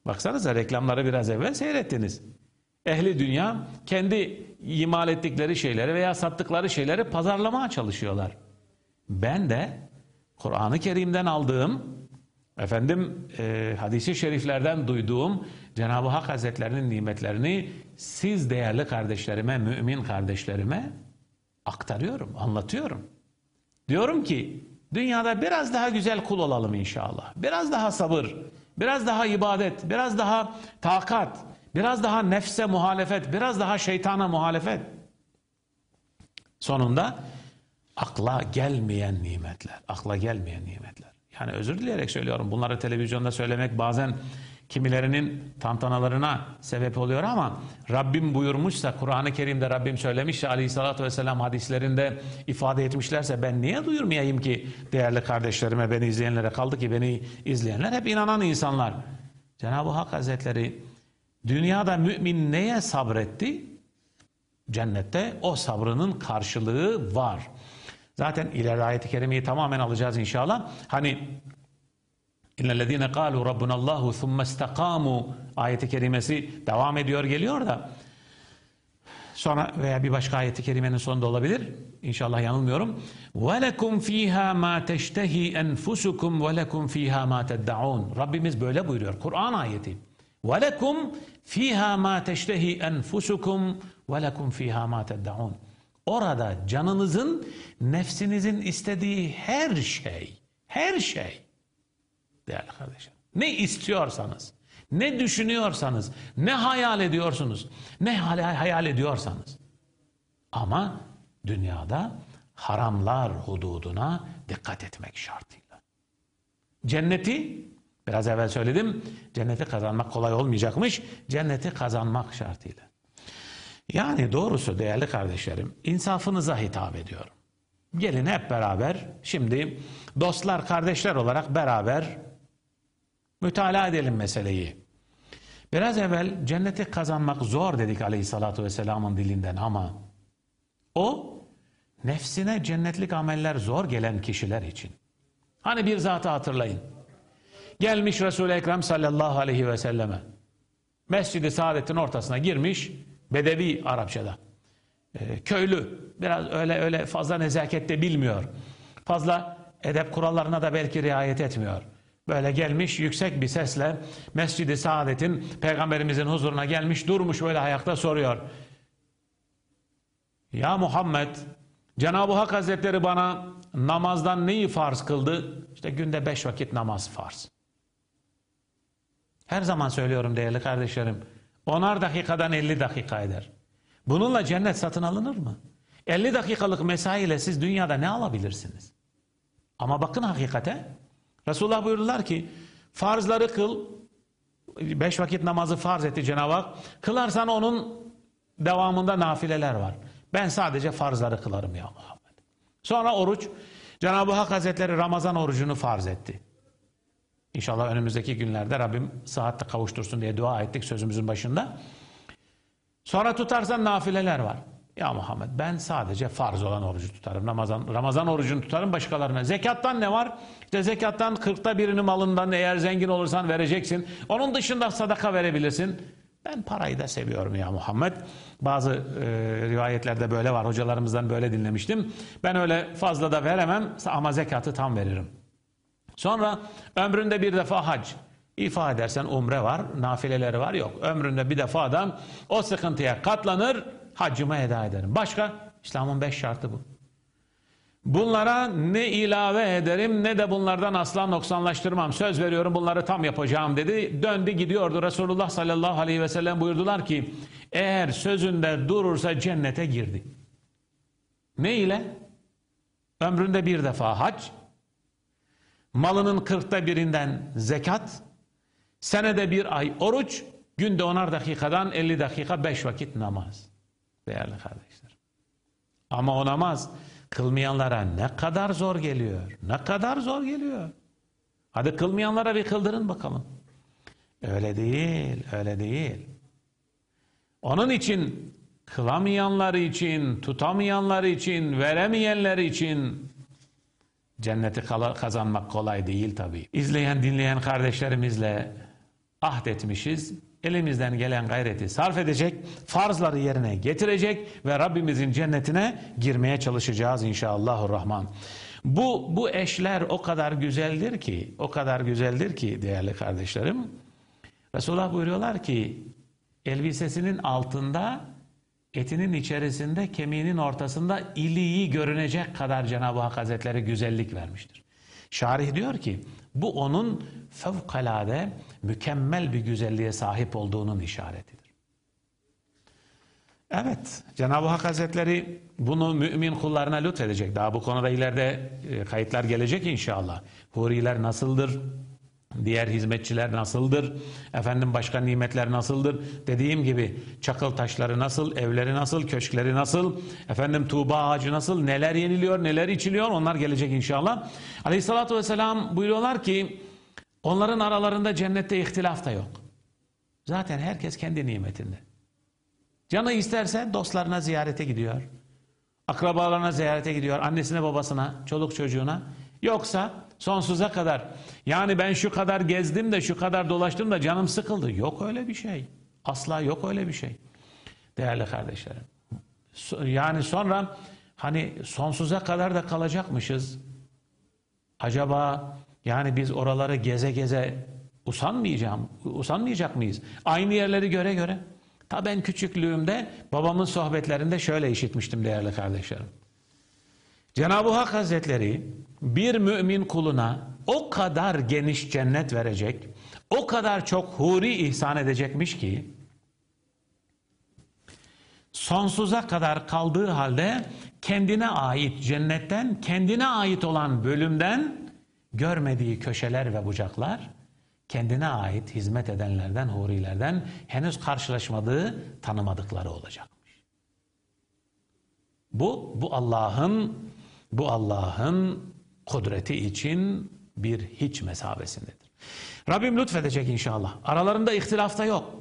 Speaker 1: Baksanıza reklamları biraz evvel seyrettiniz. Ehli dünya kendi imal ettikleri şeyleri veya sattıkları şeyleri pazarlamaya çalışıyorlar. Ben de Kur'an-ı Kerim'den aldığım, efendim e, hadisi şeriflerden duyduğum Cenab-ı Hak Hazretlerinin nimetlerini siz değerli kardeşlerime, mümin kardeşlerime aktarıyorum, anlatıyorum. Diyorum ki dünyada biraz daha güzel kul olalım inşallah. Biraz daha sabır, biraz daha ibadet, biraz daha takat, biraz daha nefse muhalefet, biraz daha şeytana muhalefet. Sonunda akla gelmeyen nimetler, akla gelmeyen nimetler. Yani özür dileyerek söylüyorum. Bunları televizyonda söylemek bazen kimilerinin tantanalarına sebep oluyor ama Rabbim buyurmuşsa, Kur'an-ı Kerim'de Rabbim söylemişse aleyhissalatü vesselam hadislerinde ifade etmişlerse ben niye duyurmayayım ki değerli kardeşlerime, beni izleyenlere kaldı ki beni izleyenler hep inanan insanlar. Cenab-ı Hak Hazretleri dünyada mümin neye sabretti? Cennette o sabrının karşılığı var. Zaten ileri ayet-i kerimeyi tamamen alacağız inşallah. Hani İnnellezine kalu rabbunallahu thumma istakamu ayeti kerimesi devam ediyor geliyor da sonra veya bir başka ayeti kerimenin sonunda olabilir. İnşallah yanılmıyorum. Ve lekum fiha ma teştehi enfusukum ve lekum fiha ma teddaun. Rabbimiz böyle buyuruyor. Kur'an ayeti. Ve lekum fiha ma teştehi enfusukum ve lekum fiha ma teddaun. Orada canınızın, nefsinizin istediği her şey, her şey değerli kardeşim. Ne istiyorsanız, ne düşünüyorsanız, ne hayal ediyorsunuz, ne hayal ediyorsanız. Ama dünyada haramlar hududuna dikkat etmek şartıyla. Cenneti, biraz evvel söyledim, cenneti kazanmak kolay olmayacakmış, cenneti kazanmak şartıyla. Yani doğrusu değerli kardeşlerim, insafınıza hitap ediyorum. Gelin hep beraber, şimdi dostlar, kardeşler olarak beraber Mütalaa edelim meseleyi. Biraz evvel cenneti kazanmak zor dedik aleyhissalatü vesselamın dilinden ama o nefsine cennetlik ameller zor gelen kişiler için. Hani bir zatı hatırlayın. Gelmiş Resul-i Ekrem sallallahu aleyhi ve selleme. Mescid-i Saadet'in ortasına girmiş Bedevi Arapçada. Ee, köylü. Biraz öyle öyle fazla nezakette bilmiyor. Fazla edep kurallarına da belki riayet etmiyor. Böyle gelmiş yüksek bir sesle Mescid-i Saadet'in peygamberimizin huzuruna gelmiş durmuş böyle ayakta soruyor. Ya Muhammed Cenab-ı Hak Hazretleri bana namazdan neyi farz kıldı? İşte günde beş vakit namaz farz. Her zaman söylüyorum değerli kardeşlerim. Onar dakikadan elli dakika eder. Bununla cennet satın alınır mı? 50 dakikalık mesaiyle siz dünyada ne alabilirsiniz? Ama bakın hakikate Resulullah buyurdular ki farzları kıl beş vakit namazı farz etti Cenab-ı Hak kılarsan onun devamında nafileler var. Ben sadece farzları kılarım ya Muhammed. Sonra oruç Cenab-ı Hak Hazretleri Ramazan orucunu farz etti. İnşallah önümüzdeki günlerde Rabbim sıhhatle kavuştursun diye dua ettik sözümüzün başında. Sonra tutarsan nafileler var. Ya Muhammed ben sadece farz olan orucu tutarım. Ramazan, Ramazan orucunu tutarım başkalarına. Zekattan ne var? İşte zekattan kırkta birini malından eğer zengin olursan vereceksin. Onun dışında sadaka verebilirsin. Ben parayı da seviyorum ya Muhammed. Bazı e, rivayetlerde böyle var. Hocalarımızdan böyle dinlemiştim. Ben öyle fazla da veremem ama zekatı tam veririm. Sonra ömründe bir defa hac. İfa edersen umre var, nafileleri var yok. Ömründe bir defa da o sıkıntıya katlanır haccımı eda ederim. Başka? İslam'ın beş şartı bu. Bunlara ne ilave ederim ne de bunlardan asla noksanlaştırmam. Söz veriyorum bunları tam yapacağım dedi. Döndü gidiyordu. Resulullah sallallahu aleyhi ve sellem buyurdular ki eğer sözünde durursa cennete girdi. Ne ile? Ömründe bir defa hac, malının kırkta birinden zekat, senede bir ay oruç, günde onar dakikadan elli dakika beş vakit namaz değerli kardeşler. Ama o namaz kılmayanlara ne kadar zor geliyor. Ne kadar zor geliyor. Hadi kılmayanlara bir kıldırın bakalım. Öyle değil, öyle değil. Onun için kılamayanlar için, tutamayanlar için, veremeyenler için Cenneti kazanmak kolay değil tabii. İzleyen, dinleyen kardeşlerimizle ahdetmişiz. Elimizden gelen gayreti sarf edecek, farzları yerine getirecek ve Rabbimizin cennetine girmeye çalışacağız inşallahurrahman. Bu, bu eşler o kadar güzeldir ki, o kadar güzeldir ki değerli kardeşlerim. Resulullah buyuruyorlar ki elbisesinin altında etinin içerisinde kemiğinin ortasında iliği görünecek kadar Cenab-ı Hak Hazretleri güzellik vermiştir. Şarih diyor ki bu onun fevkalade mükemmel bir güzelliğe sahip olduğunun işaretidir. Evet, Cenab-ı Hak Hazretleri bunu mümin kullarına lütfedecek. Daha bu konuda ileride e, kayıtlar gelecek inşallah. Huriler nasıldır? Diğer hizmetçiler nasıldır? Efendim başka nimetler nasıldır? Dediğim gibi çakıl taşları nasıl, evleri nasıl, köşkleri nasıl, efendim tuğba ağacı nasıl, neler yeniliyor, neler içiliyor onlar gelecek inşallah. Aleyhissalatü vesselam buyuruyorlar ki onların aralarında cennette ihtilaf da yok. Zaten herkes kendi nimetinde. Canı isterse dostlarına ziyarete gidiyor. Akrabalarına ziyarete gidiyor. Annesine babasına, çoluk çocuğuna. Yoksa sonsuza kadar yani ben şu kadar gezdim de şu kadar dolaştım da canım sıkıldı. Yok öyle bir şey. Asla yok öyle bir şey. Değerli kardeşlerim. Yani sonra hani sonsuza kadar da kalacakmışız. Acaba yani biz oraları geze geze usanmayacağım, usanmayacak mıyız? Aynı yerleri göre göre. Ta ben küçüklüğümde babamın sohbetlerinde şöyle işitmiştim değerli kardeşlerim. Cenab-ı Hak Hazretleri bir mümin kuluna o kadar geniş cennet verecek, o kadar çok huri ihsan edecekmiş ki sonsuza kadar kaldığı halde kendine ait cennetten, kendine ait olan bölümden görmediği köşeler ve bucaklar, kendine ait hizmet edenlerden, hurilerden henüz karşılaşmadığı, tanımadıkları olacakmış. Bu, bu Allah'ın bu Allah'ın kudreti için bir hiç mesabesindedir. Rabbim lütfedecek inşallah. Aralarında ihtilaf da yok.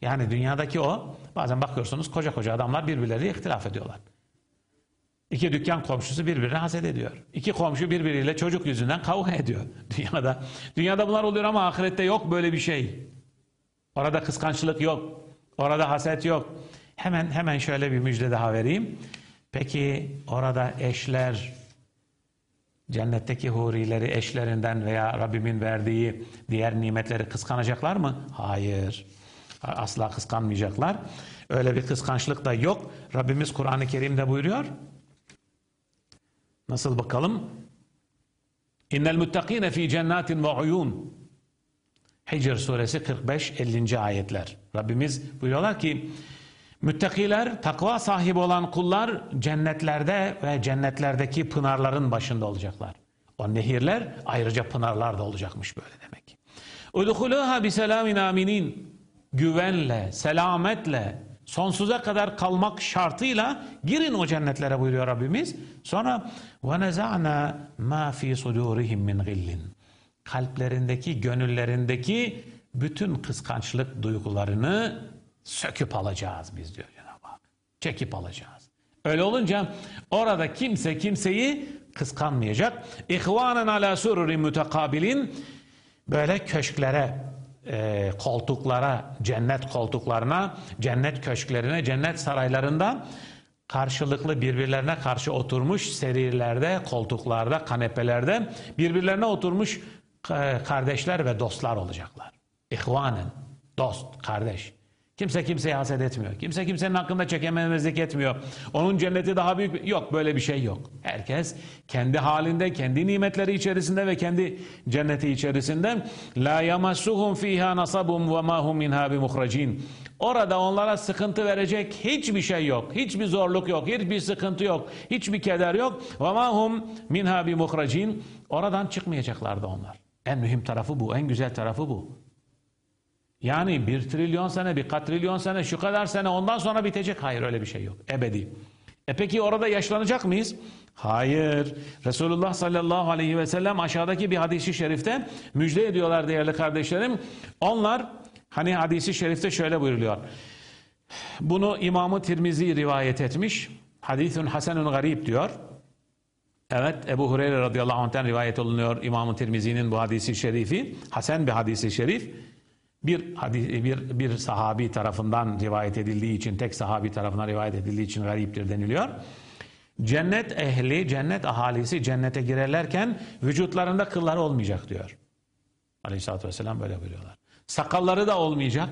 Speaker 1: Yani dünyadaki o, bazen bakıyorsunuz koca koca adamlar birbirleriyle ihtilaf ediyorlar. İki dükkan komşusu birbirine haset ediyor. İki komşu birbiriyle çocuk yüzünden kavga ediyor [laughs] dünyada. Dünyada bunlar oluyor ama ahirette yok böyle bir şey. Orada kıskançlık yok. Orada haset yok. Hemen hemen şöyle bir müjde daha vereyim. Peki orada eşler cennetteki hurileri eşlerinden veya Rabbimin verdiği diğer nimetleri kıskanacaklar mı? Hayır. Asla kıskanmayacaklar. Öyle bir kıskançlık da yok. Rabbimiz Kur'an-ı Kerim'de buyuruyor. Nasıl bakalım? İnnel muttakine fi cennetin ve uyun. Hicr suresi 45 50. ayetler. Rabbimiz buyuruyorlar ki Müttakiler, takva sahibi olan kullar cennetlerde ve cennetlerdeki pınarların başında olacaklar. O nehirler ayrıca pınarlar da olacakmış böyle demek. Udhuluha bi selamin aminin. Güvenle, selametle, sonsuza kadar kalmak şartıyla girin o cennetlere buyuruyor Rabbimiz. Sonra ve neza'na ma fi sudurihim min gillin. Kalplerindeki, gönüllerindeki bütün kıskançlık duygularını söküp alacağız biz diyor Cenab-ı Hak. Çekip alacağız. Öyle olunca orada kimse kimseyi kıskanmayacak. İhvanen ala sururi mutekabilin böyle köşklere, e, koltuklara, cennet koltuklarına, cennet köşklerine, cennet saraylarında karşılıklı birbirlerine karşı oturmuş serirlerde, koltuklarda, kanepelerde birbirlerine oturmuş e, kardeşler ve dostlar olacaklar. İhvanen, dost, kardeş. Kimse kimseye haset etmiyor. Kimse kimsenin hakkında çekememezlik etmiyor. Onun cenneti daha büyük. Yok böyle bir şey yok. Herkes kendi halinde, kendi nimetleri içerisinde ve kendi cenneti içerisinde. La yamassuhum fiha nasabun ve ma hum minha bimuhracin. Orada onlara sıkıntı verecek hiçbir şey yok. Hiçbir zorluk yok. Hiçbir sıkıntı yok. Hiçbir keder yok. Ve ma hum minha bimuhracin. Oradan çıkmayacaklardı onlar. En mühim tarafı bu. En güzel tarafı bu. Yani bir trilyon sene, bir katrilyon sene, şu kadar sene ondan sonra bitecek. Hayır öyle bir şey yok. Ebedi. E peki orada yaşlanacak mıyız? Hayır. Resulullah sallallahu aleyhi ve sellem aşağıdaki bir hadisi şerifte müjde ediyorlar değerli kardeşlerim. Onlar hani hadisi şerifte şöyle buyuruluyor. Bunu İmamı Tirmizi rivayet etmiş. Hadithun hasenun garip diyor. Evet Ebu Hureyre radıyallahu anh'ten rivayet olunuyor İmam-ı Tirmizi'nin bu hadisi şerifi. Hasen bir hadisi şerif. Bir, hadis, bir, bir sahabi tarafından rivayet edildiği için, tek sahabi tarafından rivayet edildiği için gariptir deniliyor. Cennet ehli, cennet ahalisi cennete girerlerken vücutlarında kıllar olmayacak diyor. Aleyhisselatü Vesselam böyle buyuruyorlar. Sakalları da olmayacak.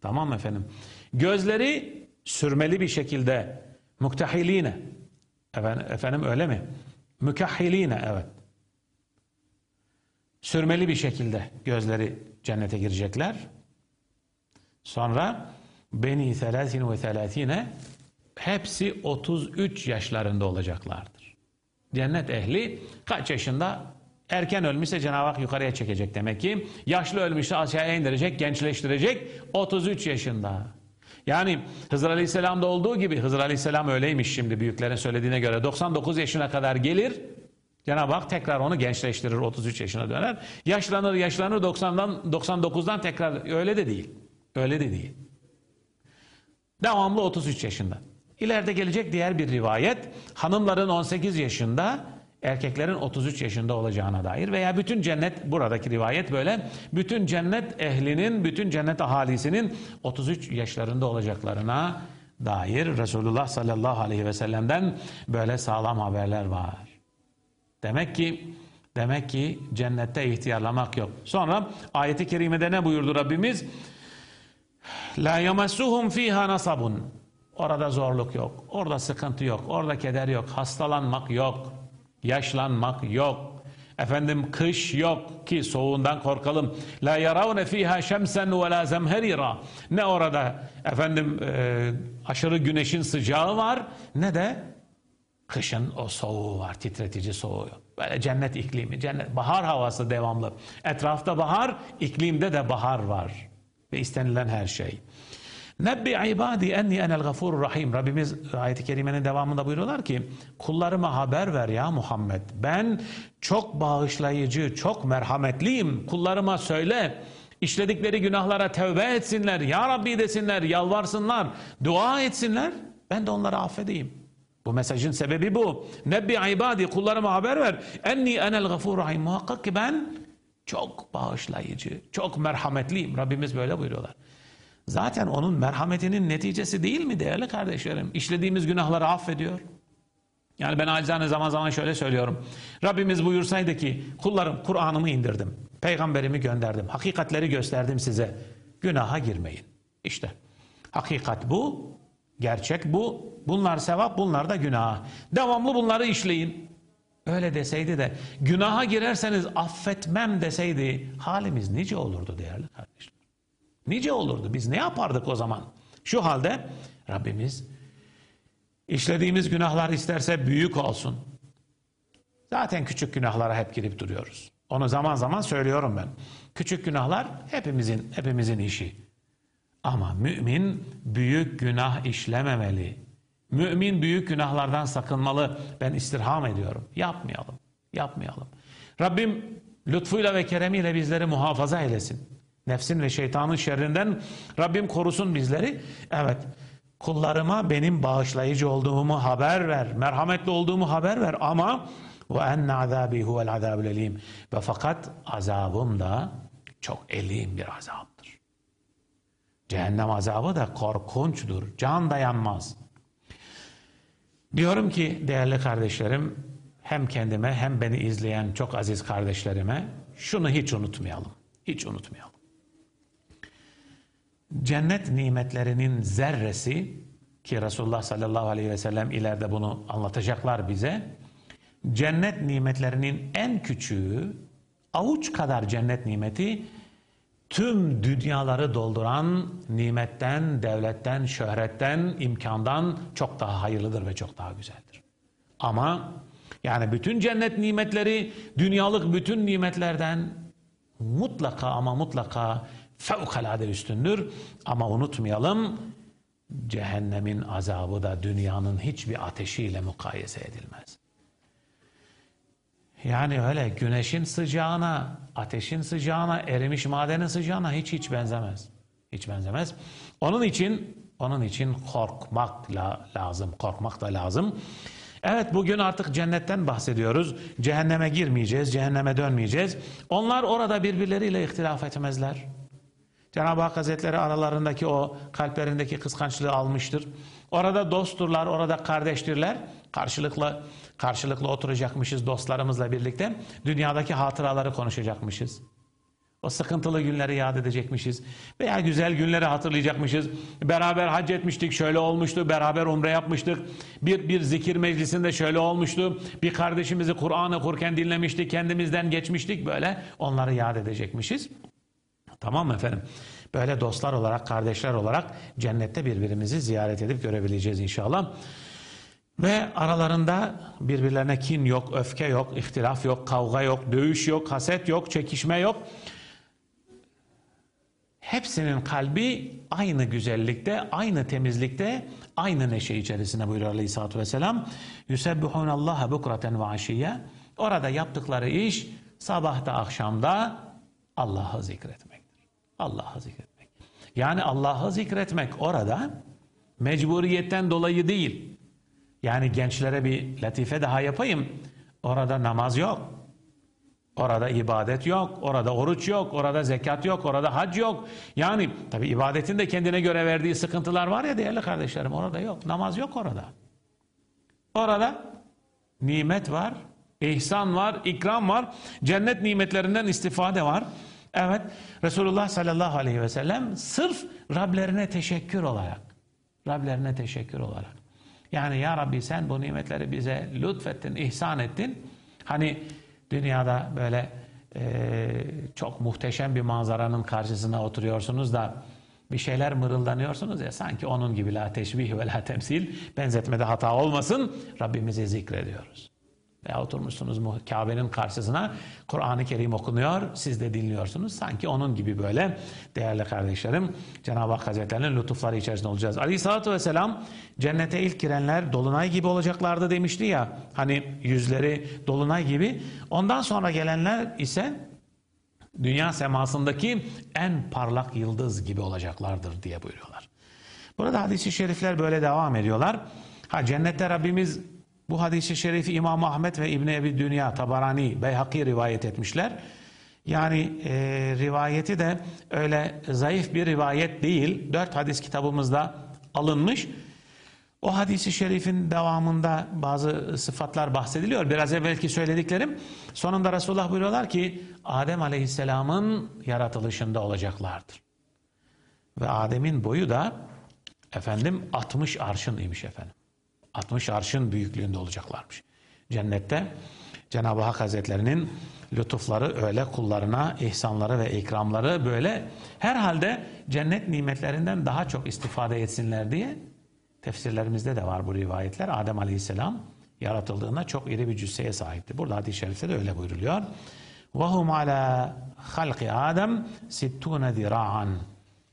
Speaker 1: Tamam efendim. Gözleri sürmeli bir şekilde muktahiline. Efendim, efendim öyle mi? Mükahhiline evet. Sürmeli bir şekilde gözleri cennete girecekler. Sonra Beni Selasin ve Selasine hepsi 33 yaşlarında olacaklardır. Cennet ehli kaç yaşında? Erken ölmüşse Cenab-ı Hak yukarıya çekecek demek ki. Yaşlı ölmüşse aşağıya indirecek, gençleştirecek 33 yaşında. Yani Hızır Aleyhisselam'da olduğu gibi Hızır Aleyhisselam öyleymiş şimdi büyüklerin söylediğine göre 99 yaşına kadar gelir. Cenab-ı Hak tekrar onu gençleştirir 33 yaşına döner. Yaşlanır yaşlanır 90'dan 99'dan tekrar öyle de değil. Öyle de değil. Devamlı 33 yaşında. İleride gelecek diğer bir rivayet hanımların 18 yaşında erkeklerin 33 yaşında olacağına dair veya bütün cennet buradaki rivayet böyle bütün cennet ehlinin bütün cennet ahalisinin 33 yaşlarında olacaklarına dair Resulullah sallallahu aleyhi ve sellem'den böyle sağlam haberler var. Demek ki demek ki cennette ihtiyarlamak yok. Sonra ayeti kerimede ne buyurdu Rabbimiz? La yamassuhum fiha nasabun. Orada zorluk yok. Orada sıkıntı yok. Orada keder yok. Hastalanmak yok. Yaşlanmak yok. Efendim kış yok ki soğuğundan korkalım. La yaravne fiha şemsen ve la zemherira. Ne orada efendim e, aşırı güneşin sıcağı var ne de kışın o soğuğu var, titretici soğuğu. Böyle cennet iklimi, cennet bahar havası devamlı. Etrafta bahar, iklimde de bahar var. Ve istenilen her şey. Nebbi ibadi enni enel gafurur rahim. Rabbimiz ayet-i kerimenin devamında buyuruyorlar ki kullarıma haber ver ya Muhammed. Ben çok bağışlayıcı, çok merhametliyim. Kullarıma söyle. İşledikleri günahlara tevbe etsinler. Ya Rabbi desinler, yalvarsınlar, dua etsinler. Ben de onları affedeyim. Bu mesajın sebebi bu. Nebbi ibadi kullarıma haber ver. Enni enel gafur rahim. Muhakkak ki ben çok bağışlayıcı, çok merhametliyim. Rabbimiz böyle buyuruyorlar. Zaten onun merhametinin neticesi değil mi değerli kardeşlerim? İşlediğimiz günahları affediyor. Yani ben acizane zaman zaman şöyle söylüyorum. Rabbimiz buyursaydı ki kullarım Kur'an'ımı indirdim. Peygamberimi gönderdim. Hakikatleri gösterdim size. Günaha girmeyin. İşte hakikat bu. Gerçek bu. Bunlar sevap bunlar da günah. Devamlı bunları işleyin. Öyle deseydi de günaha girerseniz affetmem deseydi halimiz nice olurdu değerli kardeşler. Nice olurdu. Biz ne yapardık o zaman? Şu halde Rabbimiz işlediğimiz günahlar isterse büyük olsun. Zaten küçük günahlara hep girip duruyoruz. Onu zaman zaman söylüyorum ben. Küçük günahlar hepimizin hepimizin işi. Ama mümin büyük günah işlememeli. Mümin büyük günahlardan sakınmalı. Ben istirham ediyorum. Yapmayalım. Yapmayalım. Rabbim lütfuyla ve keremiyle bizleri muhafaza eylesin. Nefsin ve şeytanın şerrinden Rabbim korusun bizleri. Evet. Kullarıma benim bağışlayıcı olduğumu haber ver. Merhametli olduğumu haber ver ama ve enne azabi huvel azabul. Ve fakat azabım da çok elim bir azaptır. Cehennem azabı da korkunçtur. Can dayanmaz. Diyorum ki değerli kardeşlerim hem kendime hem beni izleyen çok aziz kardeşlerime şunu hiç unutmayalım. Hiç unutmayalım. Cennet nimetlerinin zerresi ki Resulullah sallallahu aleyhi ve sellem ileride bunu anlatacaklar bize. Cennet nimetlerinin en küçüğü avuç kadar cennet nimeti tüm dünyaları dolduran nimetten, devletten, şöhretten, imkandan çok daha hayırlıdır ve çok daha güzeldir. Ama yani bütün cennet nimetleri dünyalık bütün nimetlerden mutlaka ama mutlaka fevkalade üstündür. Ama unutmayalım cehennemin azabı da dünyanın hiçbir ateşiyle mukayese edilmez. Yani öyle güneşin sıcağına, ateşin sıcağına, erimiş madenin sıcağına hiç hiç benzemez. Hiç benzemez. Onun için onun için korkmak la, lazım, korkmak da lazım. Evet bugün artık cennetten bahsediyoruz. Cehenneme girmeyeceğiz, cehenneme dönmeyeceğiz. Onlar orada birbirleriyle ihtilaf etmezler. Cenab-ı Hak Hazretleri aralarındaki o kalplerindeki kıskançlığı almıştır. Orada dostturlar, orada kardeştirler. Karşılıklı karşılıklı oturacakmışız dostlarımızla birlikte. Dünyadaki hatıraları konuşacakmışız. O sıkıntılı günleri yad edecekmişiz. Veya güzel günleri hatırlayacakmışız. Beraber hac etmiştik, şöyle olmuştu. Beraber umre yapmıştık. Bir, bir zikir meclisinde şöyle olmuştu. Bir kardeşimizi Kur'an okurken dinlemiştik. Kendimizden geçmiştik. Böyle onları yad edecekmişiz. Tamam mı efendim? Böyle dostlar olarak, kardeşler olarak cennette birbirimizi ziyaret edip görebileceğiz inşallah. Ve aralarında birbirlerine kin yok, öfke yok, ihtilaf yok, kavga yok, dövüş yok, haset yok, çekişme yok. Hepsinin kalbi aynı güzellikte, aynı temizlikte, aynı neşe içerisinde buyuruyor Aleyhisselatü Vesselam. Yüsebbihunallaha bukraten ve aşiyye. Orada yaptıkları iş sabahta akşamda Allah'ı zikretmek. Allah'ı zikretmek. Yani Allah'ı zikretmek orada mecburiyetten dolayı değil. Yani gençlere bir latife daha yapayım. Orada namaz yok. Orada ibadet yok, orada oruç yok, orada zekat yok, orada hac yok. Yani tabi ibadetin de kendine göre verdiği sıkıntılar var ya değerli kardeşlerim orada yok. Namaz yok orada. Orada nimet var, ihsan var, ikram var, cennet nimetlerinden istifade var. Evet Resulullah sallallahu aleyhi ve sellem sırf Rablerine teşekkür olarak, Rablerine teşekkür olarak. Yani ya Rabbi sen bu nimetleri bize lütfettin, ihsan ettin. Hani Dünyada böyle e, çok muhteşem bir manzaranın karşısına oturuyorsunuz da bir şeyler mırıldanıyorsunuz ya sanki onun gibi la teşbih ve la temsil benzetmede hata olmasın Rabbimizi zikrediyoruz. Veya oturmuşsunuz Kabe'nin karşısına Kur'an-ı Kerim okunuyor siz de dinliyorsunuz sanki onun gibi böyle değerli kardeşlerim Cenab-ı Hak Hazretleri'nin lütufları içerisinde olacağız. Aleyhissalatü Vesselam cennete ilk girenler dolunay gibi olacaklardı demişti ya hani yüzleri dolunay gibi ondan sonra gelenler ise dünya semasındaki en parlak yıldız gibi olacaklardır diye buyuruyorlar. Burada hadisi şerifler böyle devam ediyorlar. Ha cennette Rabbimiz bu hadisi şerifi İmam Ahmet ve İbni Ebi Dünya, Tabarani, Beyhaki rivayet etmişler. Yani e, rivayeti de öyle zayıf bir rivayet değil. Dört hadis kitabımızda alınmış. O hadisi şerifin devamında bazı sıfatlar bahsediliyor. Biraz evvelki söylediklerim. Sonunda Resulullah buyuruyorlar ki Adem Aleyhisselam'ın yaratılışında olacaklardır. Ve Adem'in boyu da efendim 60 arşın imiş efendim. 60 arşın büyüklüğünde olacaklarmış. Cennette Cenab-ı Hak Hazretlerinin lütufları öyle kullarına, ihsanları ve ikramları böyle herhalde cennet nimetlerinden daha çok istifade etsinler diye tefsirlerimizde de var bu rivayetler. Adem Aleyhisselam yaratıldığında çok iri bir cüsseye sahipti. Burada hadis-i şerifte de öyle buyruluyor. وَهُمْ عَلَى خَلْقِ Adem sittûne zira'an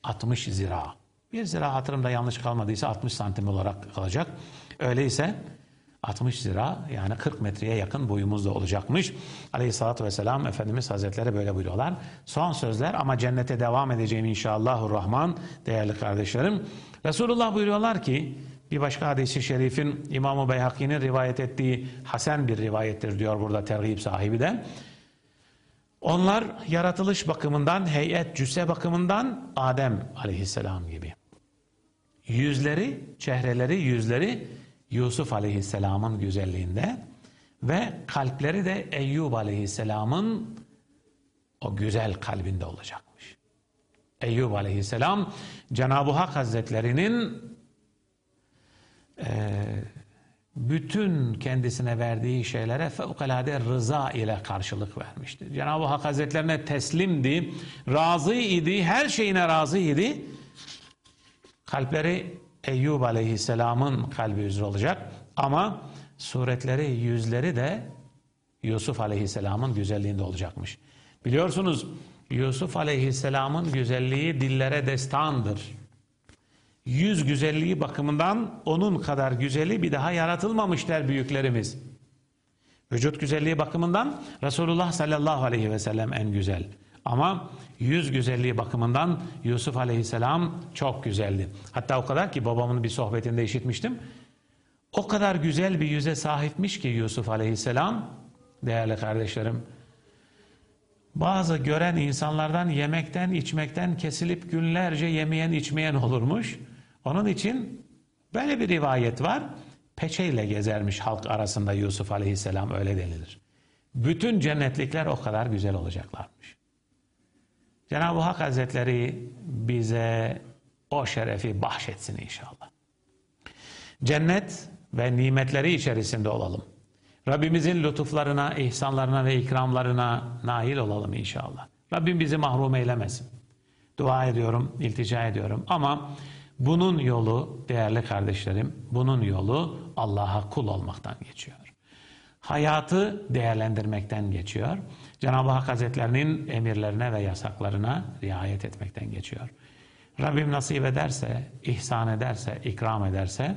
Speaker 1: 60 zira. Bir zira hatırımda yanlış kalmadıysa 60 santim olarak kalacak. Öyleyse 60 lira yani 40 metreye yakın boyumuzda olacakmış. Aleyhissalatü vesselam Efendimiz Hazretleri böyle buyuruyorlar. Son sözler ama cennete devam edeceğim inşallahurrahman değerli kardeşlerim. Resulullah buyuruyorlar ki bir başka hadisi şerifin İmam-ı Beyhaki'nin rivayet ettiği Hasan bir rivayettir diyor burada tergib sahibi de. Onlar yaratılış bakımından, heyet, cüsse bakımından Adem aleyhisselam gibi. Yüzleri, çehreleri, yüzleri Yusuf Aleyhisselam'ın güzelliğinde ve kalpleri de Eyyub Aleyhisselam'ın o güzel kalbinde olacakmış. Eyyub Aleyhisselam Cenab-ı Hak Hazretlerinin e, bütün kendisine verdiği şeylere fevkalade rıza ile karşılık vermişti. Cenab-ı Hak Hazretlerine teslimdi, razı idi, her şeyine razı idi. Kalpleri Eyyub aleyhisselamın kalbi üzere olacak. Ama suretleri, yüzleri de Yusuf aleyhisselamın güzelliğinde olacakmış. Biliyorsunuz Yusuf aleyhisselamın güzelliği dillere destandır. Yüz güzelliği bakımından onun kadar güzeli bir daha yaratılmamış der büyüklerimiz. Vücut güzelliği bakımından Resulullah sallallahu aleyhi ve sellem en güzel. Ama yüz güzelliği bakımından Yusuf aleyhisselam çok güzeldi. Hatta o kadar ki babamın bir sohbetinde işitmiştim. O kadar güzel bir yüze sahipmiş ki Yusuf Aleyhisselam, değerli kardeşlerim, bazı gören insanlardan yemekten, içmekten kesilip günlerce yemeyen, içmeyen olurmuş. Onun için böyle bir rivayet var. Peçeyle gezermiş halk arasında Yusuf Aleyhisselam öyle denilir. Bütün cennetlikler o kadar güzel olacaklarmış. Cenab-ı Hak Hazretleri bize o şerefi bahşetsin inşallah. Cennet ve nimetleri içerisinde olalım. Rabbimizin lütuflarına, ihsanlarına ve ikramlarına nail olalım inşallah. Rabbim bizi mahrum eylemesin. Dua ediyorum, iltica ediyorum ama bunun yolu değerli kardeşlerim, bunun yolu Allah'a kul olmaktan geçiyor. Hayatı değerlendirmekten geçiyor. Cenab-ı Hak Hazretlerinin emirlerine ve yasaklarına riayet etmekten geçiyor. Rabbim nasip ederse, ihsan ederse, ikram ederse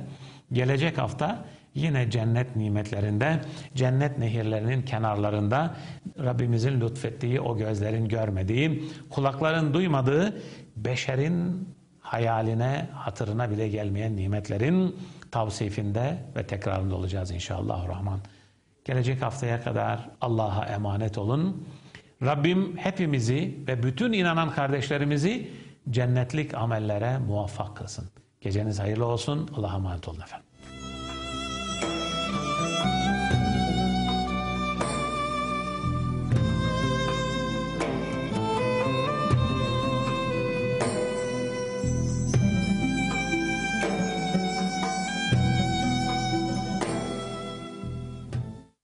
Speaker 1: gelecek hafta yine cennet nimetlerinde, cennet nehirlerinin kenarlarında Rabbimizin lütfettiği, o gözlerin görmediği, kulakların duymadığı, beşerin hayaline, hatırına bile gelmeyen nimetlerin tavsifinde ve tekrarında olacağız inşallah rahman. Gelecek haftaya kadar Allah'a emanet olun. Rabbim hepimizi ve bütün inanan kardeşlerimizi cennetlik amellere muvaffak kılsın. Geceniz hayırlı olsun. Allah'a emanet olun efendim.